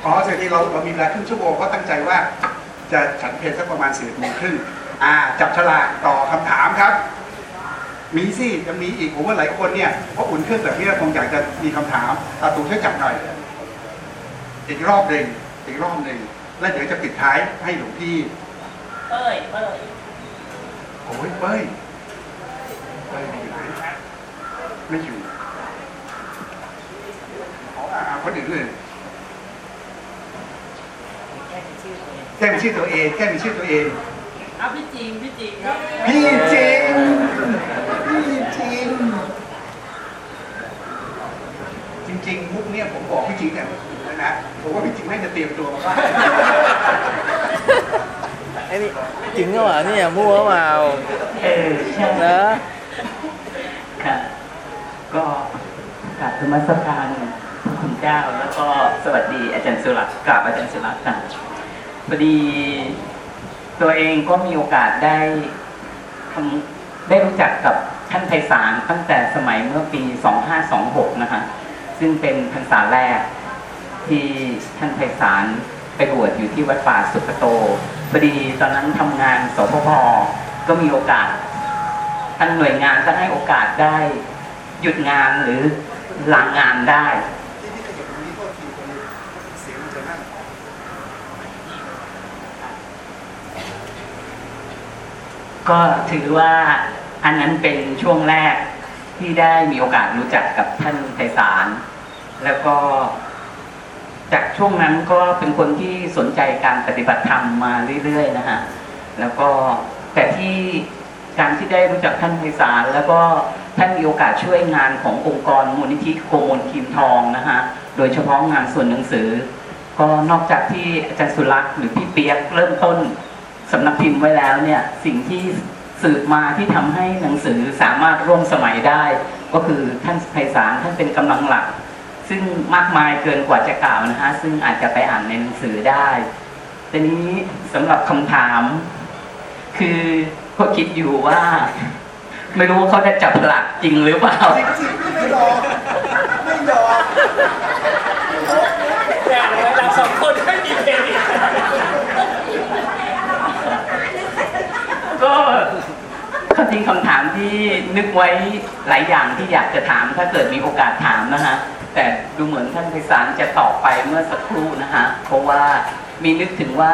อ๋อเสร็จที่เราเรามีเวลาครึ่งชั่วโมงก็ตั้งใจว่าจะฉันเพลสักประมาณสิบโมงครึ่งอ่า จับฉลากต่อคำถามครับ มีสิยังมีอีกผมว่าหลายคนเนี่ยเพราะอุ่นเครื่องแบบนี้คงอยากจะมีคำถามอาตูช่วยจับหน่อย อีกรอบหนึ่งอีกรอบหนึ่งแล้วเดี๋ยวจะปิดท้ายให้หลวงพี่
เอ้ยเอ้ย
โอ้ยเป้ยเป้ยอยู่ไหน ไม่อยู่ขออ่าคนอื่นเลยแค่มีชื่อตัวเองแค่มีชื่อตัวเอง
เอาพี่จริงพี่จริงครับ
พี่จริงพี่จริงจริงๆมุกเนี่ยผมบอกพี่จริงแต่เลยนะผมว่าพี่จริงไม่จะเตรียมตัวมาบ้าง
ไอ้นี่จริงก็ว่าเนี่ยมั่วเปล่า
เออใช่
นะ
ค่ะ ก็กราบธรรมสการพระคุณเจ้าแล้วก็สวัสดีอาจารย์สุรัตน์กราบอาจารย์สุรัตน์ค่ะพอดี ตัวเองก็มีโอกาสได้ทำได้รู้จักกับท่านไพศาลตั้งแต่สมัยเมื่อปี 2526 นะคะ ซึ่งเป็นพรรษาแรกที่ท่านไพศาลไปบวชอยู่ที่วัดป่าสุขโตพอดีตอนนั้นทำงานสพพก็มีโอกาสท่างหน่วยงานก็ให้โอกาสได้ หยุดงานหรือลางงานได้ก็ถือว่าอันนั้นเป็นช่วงแรกที่ได้มีโอกาสรู้จักกับท่านไพศาลแล้วก็จากช่วงนั้นก็เป็นคนที่สนใจการปฏิบัติธรรมมาเรื่อยๆนะฮะแล้วก็แต่ที่ การที่ได้รู้จักท่านไพศาลแล้วก็ท่านมีโอกาสช่วยงานขององค์กรมูลนิธิโกมลคิมทองนะฮะโดยเฉพาะงานส่วนหนังสือ ก็นอกจากที่อาจารย์สุรักษ์หรือพี่เปียกเริ่มต้นสำนักพิมพ์ไว้แล้วเนี่ยสิ่งที่สืบมาที่ทำให้หนังสือสามารถร่วมสมัยได้ ก็คือท่านไพศาลท่านเป็นกำลังหลัก ซึ่งมากมายเกินกว่าจะกล่าวนะฮะซึ่งอาจจะไปอ่านในหนังสือได้ทีนี้สำหรับคำถามคือ ก็คิดอยู่ว่า ไม่รู้ว่าเขาจะจับหลักจริงหรือเปล่า
จริงๆไม่ยอมไม่ยอม
แต่เราสองคนไม่มีเพลง
ก็ความจริงคำถามที่นี่นึกไว้หลายอย่างที่อยากจะถามถ้าเกิดมีโอกาสถามนะฮะแต่ดูเหมือนท่านไพศาลจะตอบไปเมื่อสักครู่นะฮะเพราะว่ามีนึกถึงว่า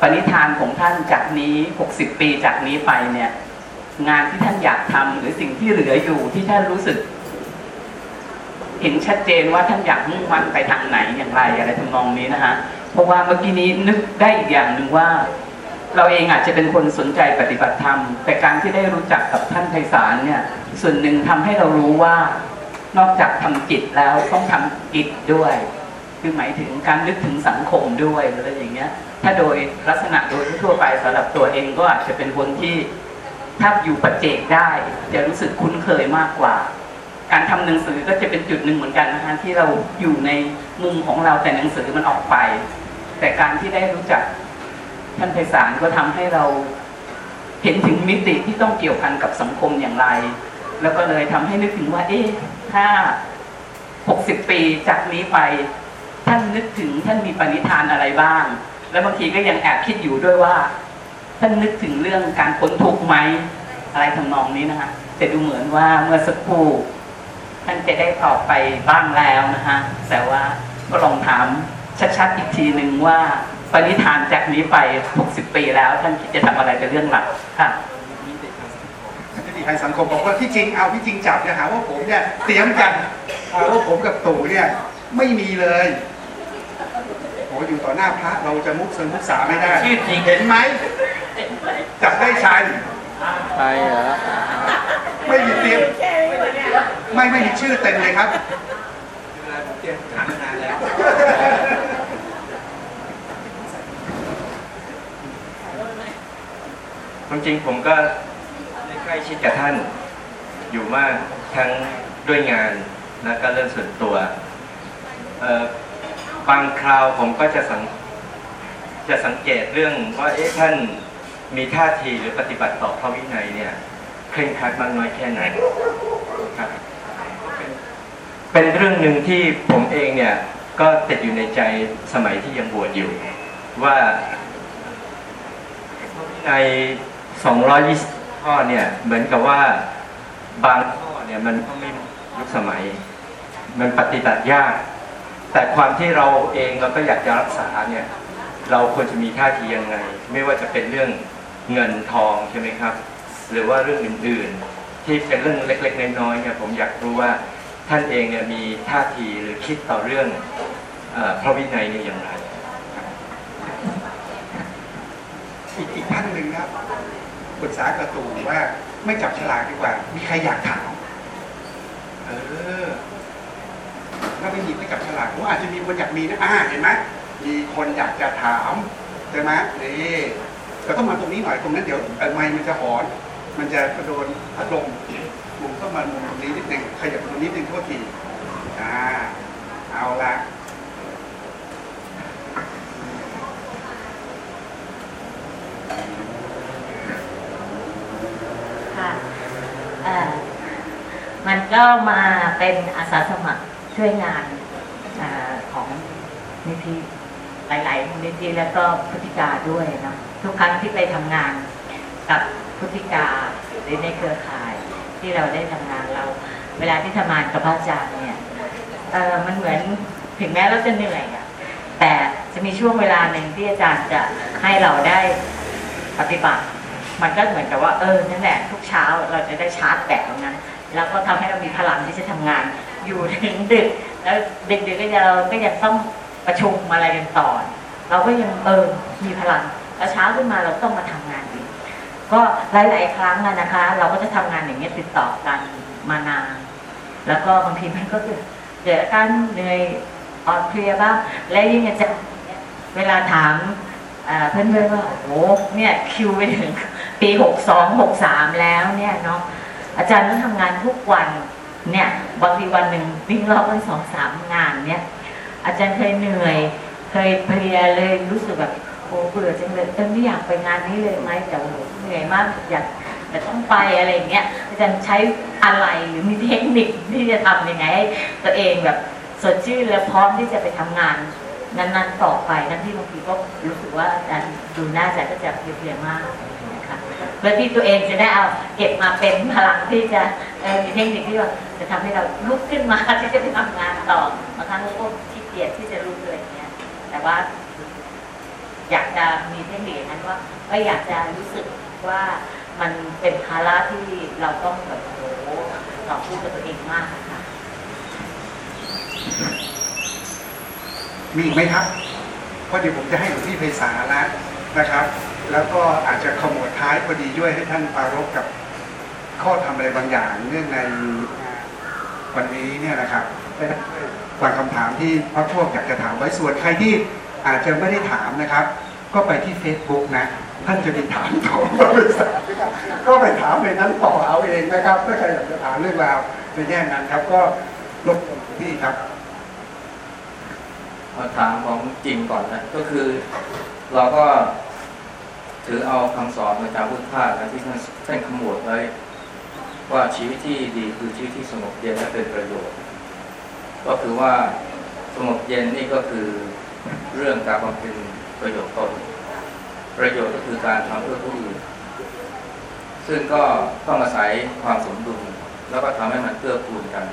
ปณิธานของท่านจากนี้ 60 ปีจากนี้ไปเนี่ย งานที่ท่านอยากทำหรือสิ่งที่เหลืออยู่ที่ท่านรู้สึก เห็นชัดเจนว่าท่านอยากมุ่งมั่นไปทางไหนอย่างไรอะไรทำนองนี้นะฮะเพราะว่าเมื่อกี้นี้นึกได้อีกอย่างหนึ่งว่า เราเองอาจจะเป็นคนสนใจปฏิบัติธรรม แต่การที่ได้รู้จักกับท่านไพศาลเนี่ย ส่วนหนึ่งทำให้เรารู้ว่านอกจากทำจิตแล้วต้องทำกิจด้วย คือหมายถึงการนึกถึงสังคมด้วยอะไรอย่างเงี้ย ถ้าโดยลักษณะโดยทั่วไปสำหรับตัวเองก็อาจจะเป็นคนที่ถ้าอยู่ปัจเจกได้ จะรู้สึกคุ้นเคยมากกว่า การทำหนังสือก็จะเป็นจุดหนึ่งเหมือนกันนะฮะที่เราอยู่ในมุมของเราแต่หนังสือมันออกไป แต่การที่ได้รู้จักท่านไพศาลก็ทำให้เราเห็นถึงมิติที่ต้องเกี่ยวพันกับสังคมอย่างไร แล้วก็เลยทำให้นึกถึงว่า เอ๊ะถ้า 60 ปีจากนี้ไป ท่านนึกถึงท่านมีปณิธานอะไรบ้าง แล้วบางทีก็ยังแอบคิดอยู่ด้วยว่า ท่านนึกถึงเรื่องการพ้นทุกข์ไหมอะไรทำนองนี้นะคะแต่ดูเหมือนว่าเมื่อสักครู่ท่านจะได้ตอบไปบ้างแล้วนะฮะแต่ว่าก็ลองถามชัดๆอีกทีหนึ่งว่าปณิธานจากนี้ไป 60 ปีแล้ว ท่านคิดจะทำอะไรเป็นเรื่องหลักค่ะ
นิติภัยสังคมบอกว่าที่จริงเอาที่จริงจับจะหาว่าผมเนี่ยเตรียมกันว่าผมกับตู่เนี่ยไม่มีเลย โอ้อยู่ต่อหน้าพระเราจะมุกเซิงมุกสาไม่ได้
ชื่อจริง
เห็นไหมจับได้ชัย
ใช่เหรอ
ไม่มีเตรียมไม่ไม่มีชื่อเต็มเลยครับ
เตรียมถามนานแล้ว
ความจริงผมก็ได้ใกล้ชิดกับท่าน อยู่มากทั้งด้วยงาน และก็เรื่องส่วนตัวเอ่อ บางคราวผมก็จะสังจะสังเกตเรื่องว่าเอ๊ะท่านมีท่าทีหรือปฏิบัติต่อพระวินัยเนี่ยเคร่งครัดมากน้อยแค่ไหนครับ เป็นเรื่องหนึ่งที่ผมเองเนี่ยก็ติดอยู่ในใจสมัยที่ยังบวชอยู่ ว่าใน220ข้อเนี่ยเหมือนกับว่าบางข้อเนี่ยมันก็ไม่ยุคสมัย มันปฏิบัติยาก แต่ความที่เราเองเราก็อยากจะรักษาเนี่ยเราควรจะมีท่าทียังไง ไม่ว่าจะเป็นเรื่องเงินทองใช่ไหมครับ หรือว่าเรื่องอื่นๆ ที่เป็นเรื่องเล็กๆน้อยๆเนี่ยผมอยากรู้ว่าท่านเองเนี่ยมีท่าทีหรือคิดต่อเรื่องอพระวินัยนี่อย่างไร
อีกอีกท่านหนึ่งครับปรึกษากับตู่ว่าไม่จับฉลากดีกว่า มีใครอยากถามเออ ถ้าไม่มีไม่จับฉลากผมอาจจะมีคนอยากมีนะอ่าเห็นไหมมีคนอยากจะถามใช่ไหมนี่แต่ต้องมาตรงนี้หน่อยตรงนั้นเดี๋ยวไมมันจะหอน มันจะกระโดนพัดลมผมต้องมามุมตรงนี้นิดนึงขยับตรงนี้นิดนึงโทษทีอ่าเอาละ
ค่ะเออมันก็มาเป็นอาสาสมัคร ช่วยงานอของนิธิหลายๆมูลนิธิแล้วก็พุทธิกาด้วยนะทุกครั้งที่ไปทำงานกับพุทธิกาหรือในเครือข่ายที่เราได้ทำงานเรา เวลาที่ทำงานกับพระอาจารย์เนี่ยเออมันเหมือนถึงแม้เราจะเหนื่อยอะแต่จะมีช่วงเวลาหนึ่งที่อาจารย์จะให้เราได้ปฏิบัติ มันก็เหมือนกับว่าเออนั่นแหละทุกเช้าเราจะได้ชาร์จแบตตรงนั้น แล้วก็ทำให้เรามีพลังที่จะทำงาน อยู่ถึงดึก แล้วดึกๆก็ยังก็ยังต้องประชุมอะไรกันต่อ เราก็ยังเออมีพลังแล้วเช้าขึ้นมาเราต้องมาทำงานอีกก็หลาย ๆ ครั้งอะนะคะ เราก็จะทำงานอย่างเงี้ยติดต่อกันมานาน แล้วก็บางทีมันก็คือเกิดอาการเหนื่อยอ่อนเพลียบ้างและยิ่งจารย์เวลาถามอ่าเพื่อนๆว่าโอ้โหเนี่ยคิวไปถึงปีหกสองหกสามแล้วเนี่ยเนาะอาจารย์ต้องทำงานทุกวันเนี่ย บางทีวันหนึ่งวิ่งรอบกันสองสามงานเนี่ยอาจารย์เคยเหนื่อย เคยเพลียเลยรู้สึกแบบโอ้เบื่อจังเลยเออไม่อยากไปงานนี้เลยไหมแต่เหนื่อยมากอยากแต่ต้องไปอะไรอย่างเงี้ยอาจารย์ใช้อะไรหรือมีเทคนิคที่จะทำยังไงให้ตัวเองแบบสดชื่นและพร้อมที่จะไปทำงานนั้นๆต่อไปทั้งที่บางทีก็รู้สึกว่าอาจารย์ดูหน้าอาจารย์ก็จะเพลียๆมาก เพื่อที่ตัวเองจะได้เอาเก็บมาเป็นพลังที่จะเอ่อมีเทคนิคที่ว่าจะทำให้เราลุกขึ้นมาที่จะไปทำงานต่อบางครั้งเราก็ขี้เกียจที่จะลุกเลยอย่างเงี้ย แต่ว่า อยากจะมีเทคนิคนั้นว่าก็อยากจะรู้สึกว่ามันเป็นภาระที่เราต้องแบบโอ้โหต่อสู้กับตัวเองมากอะค่ะ
มีอีกไหมครับเพราะเดี๋ยวผมจะให้หลวงพี่ไพศาลแล้ว นะครับ แล้วก็อาจจะขมวดท้ายพอดีด้วยให้ท่านปารภกับข้อทำอะไรบางอย่างเนื่องในวันนี้เนี่ยนะครับได้ฟังคำถามที่พระพวกอยากจะถามไว้ส่วนใครที่อาจจะไม่ได้ถามนะครับ ก็ไปที่ Facebook นะ ท่านจะมีถามต่อพระไพศาลนะครับก็ไปถามในนั้นต่อเอาเองนะครับถ้าใครอยากจะถามเรื่องราวในแง่นั้นครับก็รบกวนหลวงพี่ครับ
คำถามของจริงก่อนนะก็คือ เราก็ถือเอาคำสอนของอาจารย์พุทธทาสนะที่ท่านท่านขมวดไว้ ว่าชีวิตที่ดีคือชีวิตที่สงบเย็นและเป็นประโยชน์ ก็คือว่าสงบเย็นนี่ก็คือเรื่องการบำเพ็ญประโยชน์ตนประโยชน์ก็คือการทำเพื่อผู้อื่นซึ่งก็ต้องอาศัยความสมดุลแล้วก็ทำให้มันเกื้อกูลกัน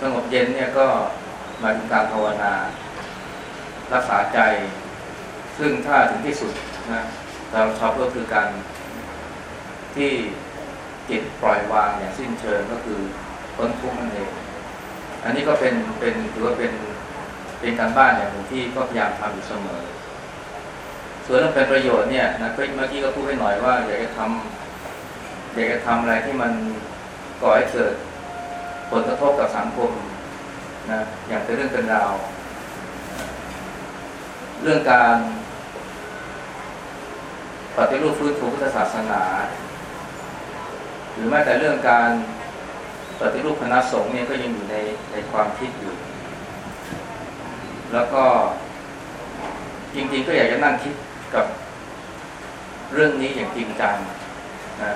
สงบเย็นเนี่ยก็มาถึงการภาวนา รักษาใจ ซึ่งถ้าถึงที่สุดนะเราชอบก็คือการที่จิตปล่อยวางอย่างสิ้นเชิงก็คือพ้นทุกข์นั่นเองอันนี้ก็เป็นเป็นถือว่าเป็นเป็นการบ้านอย่างหนึ่งที่ก็พยายามทำอยู่เสมอ ส่วนเรื่องเป็นประโยชน์เนี่ยนะเมื่อกี้ก็พูดให้หน่อยว่าอยากจะทำอยากจะทำอะไรที่มันก่อให้เกิดผลกระทบกับสังคมนะอย่างเป็นเรื่องเป็นราว เรื่องการ ปฏิรูปฟื้นฟูพุทธศาสนา หรือแม้แต่เรื่องการปฏิรูปคณะสงฆ์เนี่ยก็ยังอยู่ในในความคิดอยู่ แล้วก็จริงๆก็อยากจะนั่งคิดกับเรื่องนี้อย่างจริงจังนะ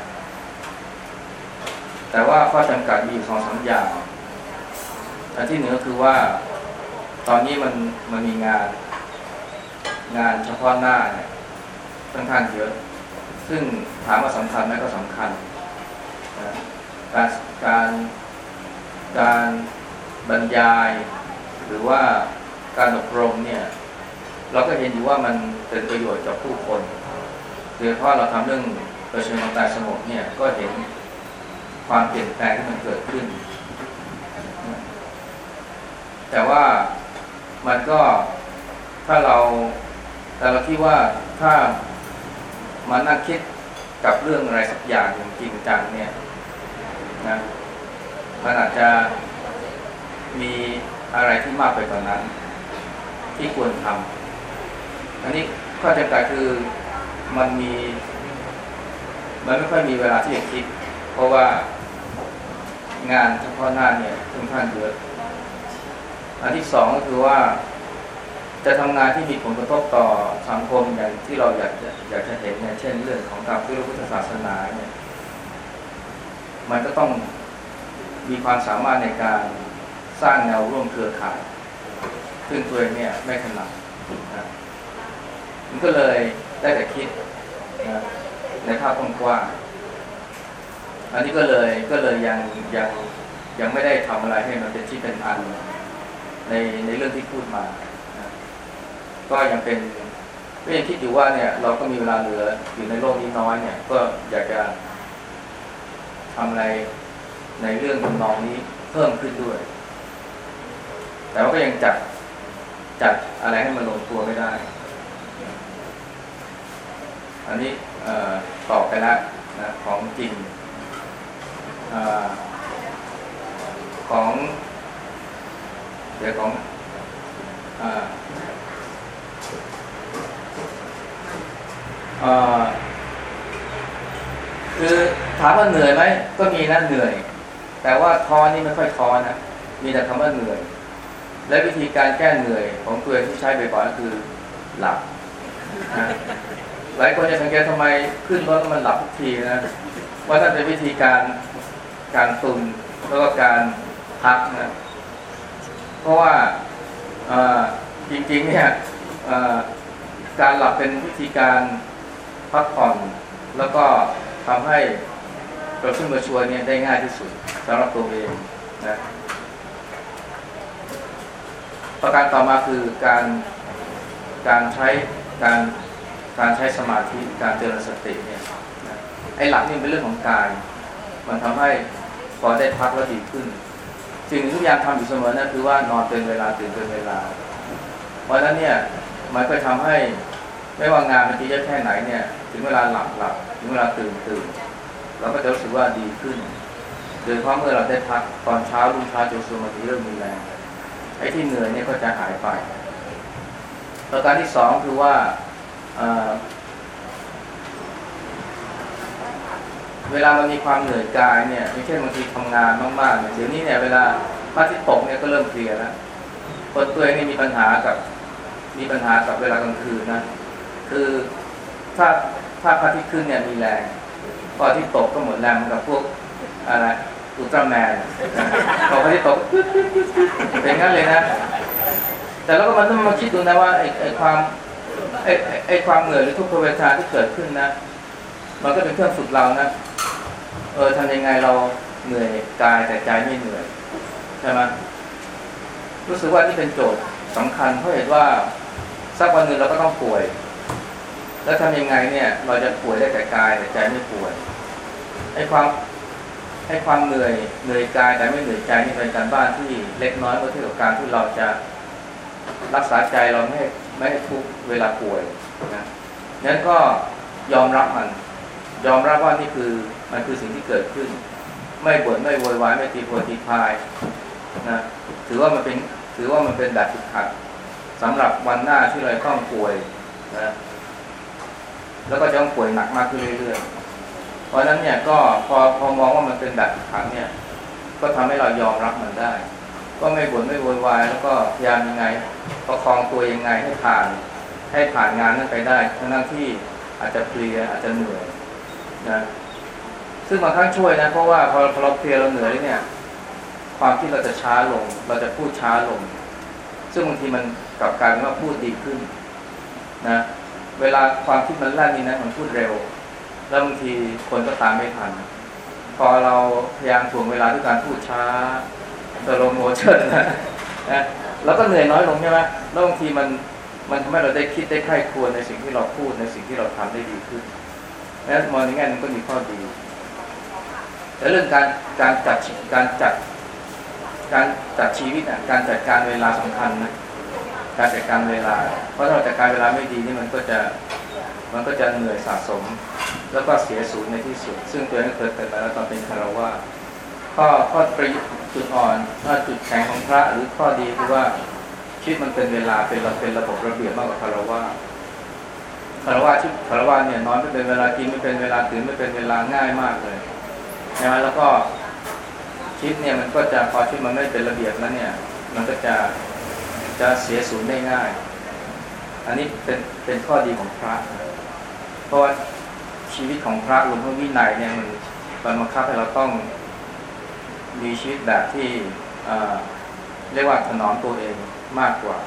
แต่ว่าข้อจำกัดมีอยู่สองสามอย่างอันที่หนึ่งก็คือว่าตอนนี้มันมันมีงาน งานเฉพาะหน้าเนี่ย ค่อนข้างเยอะ ซึ่งถามว่าสำคัญไหมก็สำคัญนะการการการบรรยาย หรือว่าการอบรมเนี่ย เราก็เห็นอยู่ว่ามันเป็นประโยชน์กับผู้คนโดยเฉพาะเราทำเรื่องประชาชนตายสงบเนี่ยก็เห็นความเปลี่ยนแปลงที่มันเกิดขึ้น แต่ว่ามันก็ถ้าเราแต่เราคิดว่าถ้า มานั่งคิดกับเรื่องอะไรสักอย่างอย่างจริงจังเนี่ยนะมันอาจจะมีอะไรที่มากไปกว่านั้น ที่ควรทำอันนี้ข้อจำกัดคือมันมี มันไม่ค่อยมีเวลาที่จะคิด เพราะว่างานเฉพาะหน้าเนี่ยค่อนข้างเยอะอันที่สองก็คือว่า จะทำงานที่มีผลกระทบต่อสังคมอย่างที่เราอยากจะอยากจะเห็นเนี่ยเช่นเรื่องของการพิรูปพุทธศาสนาเนี่ยมันก็ต้องมีความสามารถในการสร้างแนวร่วมเครือข่าย ซึ่งตัวเองเนี่ยไม่ถนัดนะมันก็เลยได้แต่คิดนะในภาพกว้างอันนี้ก็เลยก็เลยยังยังยังไม่ได้ทำอะไรให้มันเป็นที่เป็นอันในในเรื่องที่พูดมา ก็ยังเป็นก็ยังคิดอยู่ว่าเนี่ย เราก็มีเวลาเหลืออยู่ในโลกนี้น้อยเนี่ย ก็อยากจะทำอะไรในเรื่องทำนองนี้เพิ่มขึ้นด้วย แต่ว่าก็ยังจัดจัดอะไรให้มันลงตัวไม่ได้ อันนี้ตอบไปแล้วนะของจริงอของเดี๋ยวของอ่าเอ่อ คือถามว่าเหนื่อยไหมก็มีนะเหนื่อย แต่ว่าท้อนี่ไม่ค่อยท้อนะมีแต่คำว่าเหนื่อย และวิธีการแก้เหนื่อยของตัวเองที่ใช้บ่อยๆก็คือหลับหลายคนจะสังเกตทำไมขึ้นรถมันหลับทุกทีนะว่าถ้าเป็นวิธีการการตุนแล้วก็การพักนะเพราะว่าจริงๆเนี่ยการหลับเป็นวิธีการ พักผ่อนแล้วก็ทำให้กระชุ่มกระชวยเนี่ยได้ง่ายที่สุดสำหรับตัวเองนะประการต่อมาคือการการใช้การการใช้สมาธิการเจริญสติเนี่ยนะไอ้หลักนี่เป็นเรื่องของกาย มันทำให้พอได้พักแล้วดีขึ้น สิ่งที่ทุกอย่างทำอยู่เสมอนั่นคือว่านอนเป็นเวลาตื่นเป็นเวลา เพราะฉะนั้นเนี่ยมันก็ทำให้ ไม่ว่างานมันจะเยอะแค่ไหนเนี่ย ถึงเวลาหลับหลับถึงเวลาตื่นตื่นเราก็จะรู้สึกว่าดีขึ้นโดยเฉพาะเมื่อเราได้พักตอนเช้ารุ่งเช้าจนสมาธิเริ่มมีแรงไอ้ที่เหนื่อยเนี่ยก็จะหายไปประการที่สองคือว่าเวลามันมีความเหนื่อยกายเนี่ยไม่ใช่บางทีทำงานมากๆเนี่ยเดี๋ยวนี้เนี่ยเวลาพระอาทิตย์ตกเนี่ยก็เริ่มเพลียแล้วคนตัวเองนี่มีปัญหากับมีปัญหากับเวลากลางคืนนะ คือถ้าถ้าพระอาทิตย์ขึ้นเนี่ยมีแรงพออาทิตย์ตกก็หมดแรงกับพวกอะไรอุลตร้าแมนพอพระอาทิตย์ตกเป็นงั้นเลยนะ แต่แล้วก็มันต้องมาคิดดูนะว่าไอ้ไอ้ความไอ้ไอ้ความเหนื่อยหรือทุกขเวทนาที่เกิดขึ้นนะ มันก็เป็นเครื่องฝึกเรานะเออทำยังไงเราเหนื่อยกายแต่ใจไม่เหนื่อยใช่ไหมรู้สึกว่านี่เป็นโจทย์สำคัญเพราะเห็นว่าสักวันหนึ่งเราก็ต้องป่วย แล้วทำยังไงเนี่ยเราจะป่วยได้แต่กายแต่ใจไม่ป่วยไอ้ความไอ้ความเหนื่อยเหนื่อยกายแต่ไม่เหนื่อยใจนี่เป็นการบ้านที่เล็กน้อยเมื่อเทียบกับการที่เราจะรักษาใจเราไม่ไม่ให้ทุกเวลาป่วยนะนั้นก็ยอมรับมัน ยอมรับว่านี่คือมันคือสิ่งที่เกิดขึ้น ไม่บ่นไม่โวยวายไม่ตีโพตีพายนะถือว่ามันเป็นถือว่ามันเป็นแบบฝึกหัดสำหรับวันหน้าที่เราต้องป่วยนะ แล้วก็จะต้องป่วยหนักมากขึ้นเรื่อยๆ เพราะฉะนั้นเนี่ยก็พอพอมองว่ามันเป็นแบบฝึกหัดเนี่ย ก็ทำให้เรายอมรับมันได้ ก็ไม่บ่นไม่โวยวายแล้วก็พยายามยังไง ประคองตัวยังไงให้ผ่าน ให้ผ่านงานนั้นไปได้ทั้งที่อาจจะเพลียอาจจะเหนื่อยนะซึ่งบางครั้งช่วยนะเพราะว่าพอพอเราเพลียเราเหนื่อยเนี่ย ความที่เราจะช้าลง เราจะพูดช้าลง ซึ่งบางทีมันกลับกลายเป็นว่าพูดดีขึ้น นะ เวลาความคิดมันแล่นนี่นะมันพูดเร็ว แล้วบางทีคนก็ตามไม่ทัน พอเราพยายามถ่วงเวลาด้วยการพูดช้าสโลโมชั่นนะแล้วก็เหนื่อยน้อยลงใช่ไหมแล้วบางทีมันมันทำให้เราได้คิดได้ใคร่ครวญในสิ่งที่เราพูดในสิ่งที่เราทำได้ดีขึ้นนั้นมองในแง่นั้นก็มีข้อดี แต่เรื่องการการจัดการจัด การจัดชีวิตอะการจัดการเวลาสำคัญนะ การจัดการเวลา เพราะถ้าเราจัดการเวลาไม่ดีนี่มันก็จะมันก็จะเหนื่อยสะสม แล้วก็เสียสูญในที่สุด ซึ่งตัวเองเคยเป็นมาแล้วตอนเป็นคารวะข้อข้อประยุทธ์จุดอ่อนถ้าจุดแข็งของพระหรือข้อดีคือว่าชีวิตมันเป็นเวลาเป็นระเป็นระบบระเบียบมากกว่าคารวะคารวะชีวิตคารวะเนี่ยนอนไม่เป็นเวลากินไม่เป็นเวลาตื่นไม่เป็นเวลาง่ายมากเลยใช่ไหมแล้วก็ชีวิตเนี่ยมันก็จะพอชีวิตมันไม่เป็นระเบียบแล้วเนี่ย มันก็จะ จะเสียสูญได้ง่าย อันนี้เป็นเป็นข้อดีของพระ เพราะว่าชีวิตของพระรวมทั้งวินัยเนี่ยมันมันบังคับให้เราต้องมีชีวิตแบบที่เรียกว่าถนอมตัวเองมากกว่า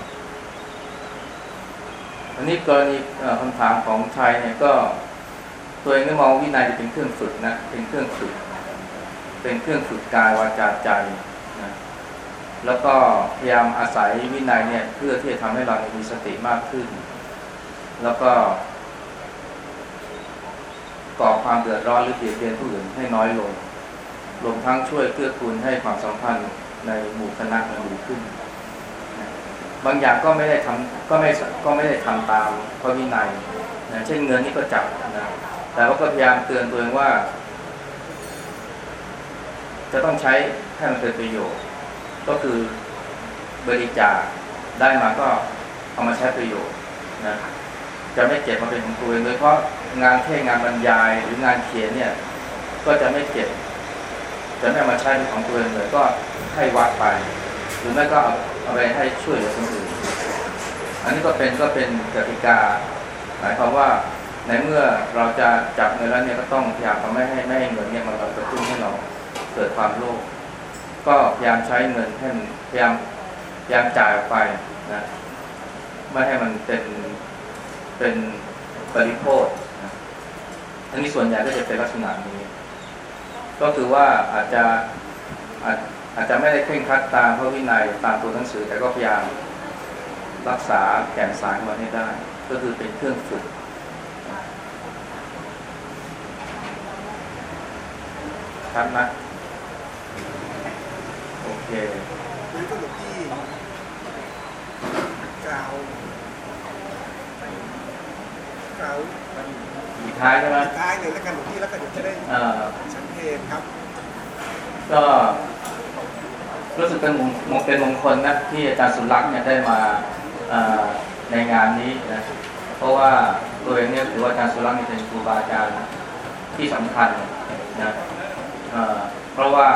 อันนี้กรณีคำถามของชัยเนี่ยก็ตัวเองก็มองวินัยเป็นเครื่องฝึกนะ เป็นเครื่องฝึก เป็นเครื่องฝึกกายวาจาใจ แล้วก็พยายามอาศัยวินัยเนี่ยเพื่อที่จะทำให้เรามีสติมากขึ้น แล้วก็ก่อความเดือดร้อนหรือเบียดเบียนผู้อื่นให้น้อยลงรวมทั้งช่วยเกื้อกูลให้ความสัมพันธ์ในหมู่คณะมันดีขึ้น บางอย่างก็ไม่ได้ทำก็ไม่ก็ไม่ได้ทำตามพระวินัยนะเช่นเงินนี่ก็จับนะแต่ว่าก็พยายามเตือนตัวเองว่า จะต้องใช้ให้มันเป็นประโยชน์ ก็คือบริจาคได้มาก็เอามาใช้ประโยชน์นะจะไม่เก็บมาเป็นของตัวเองโดยเพราะงานเทศงานบรรยายหรืองานเขียนเนี่ย ก็จะไม่เก็บ จะไม่มาใช้เป็นของตัวเองเลยก็ให้วัดไป หรือไม่ก็เอาเอาไปให้ช่วยเหลือคนอื่นอันนี้ก็เป็นก็เป็นกติกา หมายความว่าในเมื่อเราจะจับเงินแล้วเนี่ยก็ต้องพยายามทำให้ให้ไม่ให้เงินเนี่ยมันกระตุ้นให้เราเกิดความโลภ ก็พยายามใช้เงินให้มันพยายามพยายามจ่ายออกไปนะไม่ให้มันเป็นเป็นบริโภคนะอันนี้ส่วนใหญ่ก็จะเป็นลักษณะนี้ ก็คือว่าอาจจะอาจอาจจะไม่ได้เคร่งครัดตามพระวินัยตามตัวหนังสือ แต่ก็พยายามรักษาแก่นสายมันให้ได้ ก็คือเป็นเครื่องฝึกชัดไหมโอ เค
นี่ก็อยู่ที่กาวกาว
อีกท้ายใช่ไหม
สุดท้ายเลยแล้วกันหลวงพี่แล้วกันเดี๋ยวจะได้
เอ่อ
ชัดเจนครับ
ก็รู้สึกเป็นมงมงเป็นมงคลนะที่อาจารย์สุรักษ์เนี่ยได้มาเอ่อในงานนี้นะเพราะว่าตัวเองเนี่ยถือว่าอาจารย์สุรักษ์นี่เป็นครูบาอาจารย์ที่สำคัญนะเอ่อเพราะว่า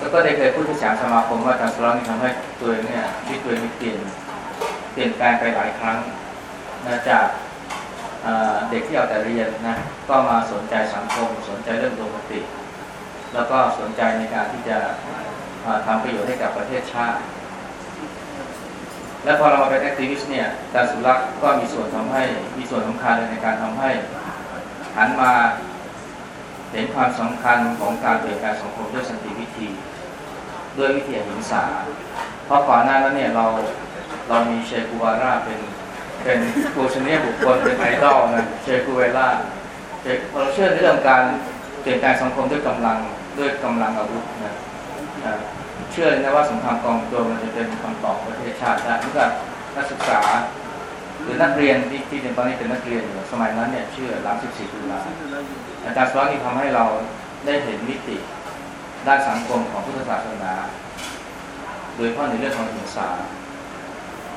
แล้วก็ได้เคยพูดที่สามสมาคมว่าอารสุรักษ์นี่ทำให้ตัวเนี่ยที่ตัวเองนี่เปลี่ยนเปลี่ยนแปลงไปหลายครั้งนะจากเด็กที่เอาแต่เรียนนะก็มาสนใจสังคม สนใจเรื่องดวงติ แล้วก็สนใจในการที่จะอ่าทำประโยชน์ให้กับประเทศชาติ และพอเรามาเป็นแอคทิวิสต์เนี่ยอารสุรักษ์ก็มีส่วนทำให้มีส่วนสำคัญในการทำให้หันมาเห็นความสำคัญของการเปลี่ยนแปลงสังคมด้วยสันติ ด้วยวิธีหิงสา เพราะก่อนหน้านั้นเนี่ยเราเรามีเชกูวาร่าเป็นเป็นปูชนียบุคคลเป็นไอดอลนะเชกูเวล่าเชเราเชื่อในเรื่องการเปลี่ยนแปลงสังคมด้วยกำลังด้วยกำลังอาวุธนะเชื่อเลยนะว่าสงครามกองโจรมันจะเป็นคำตอบประเทศชาติได้เมื่อนักศึกษาหรือนักเรียนที่ที่ตอนนี้เป็นนักเรียนอยู่สมัยนั้นเนี่ยเชื่อหลัง14ตุลาอาจารย์สวัสดิ์นี่ทำให้เราได้เห็นมิติ ด้านสังคมของพุทธศาสนา โดยเฉพาะในเรื่องของหิงสา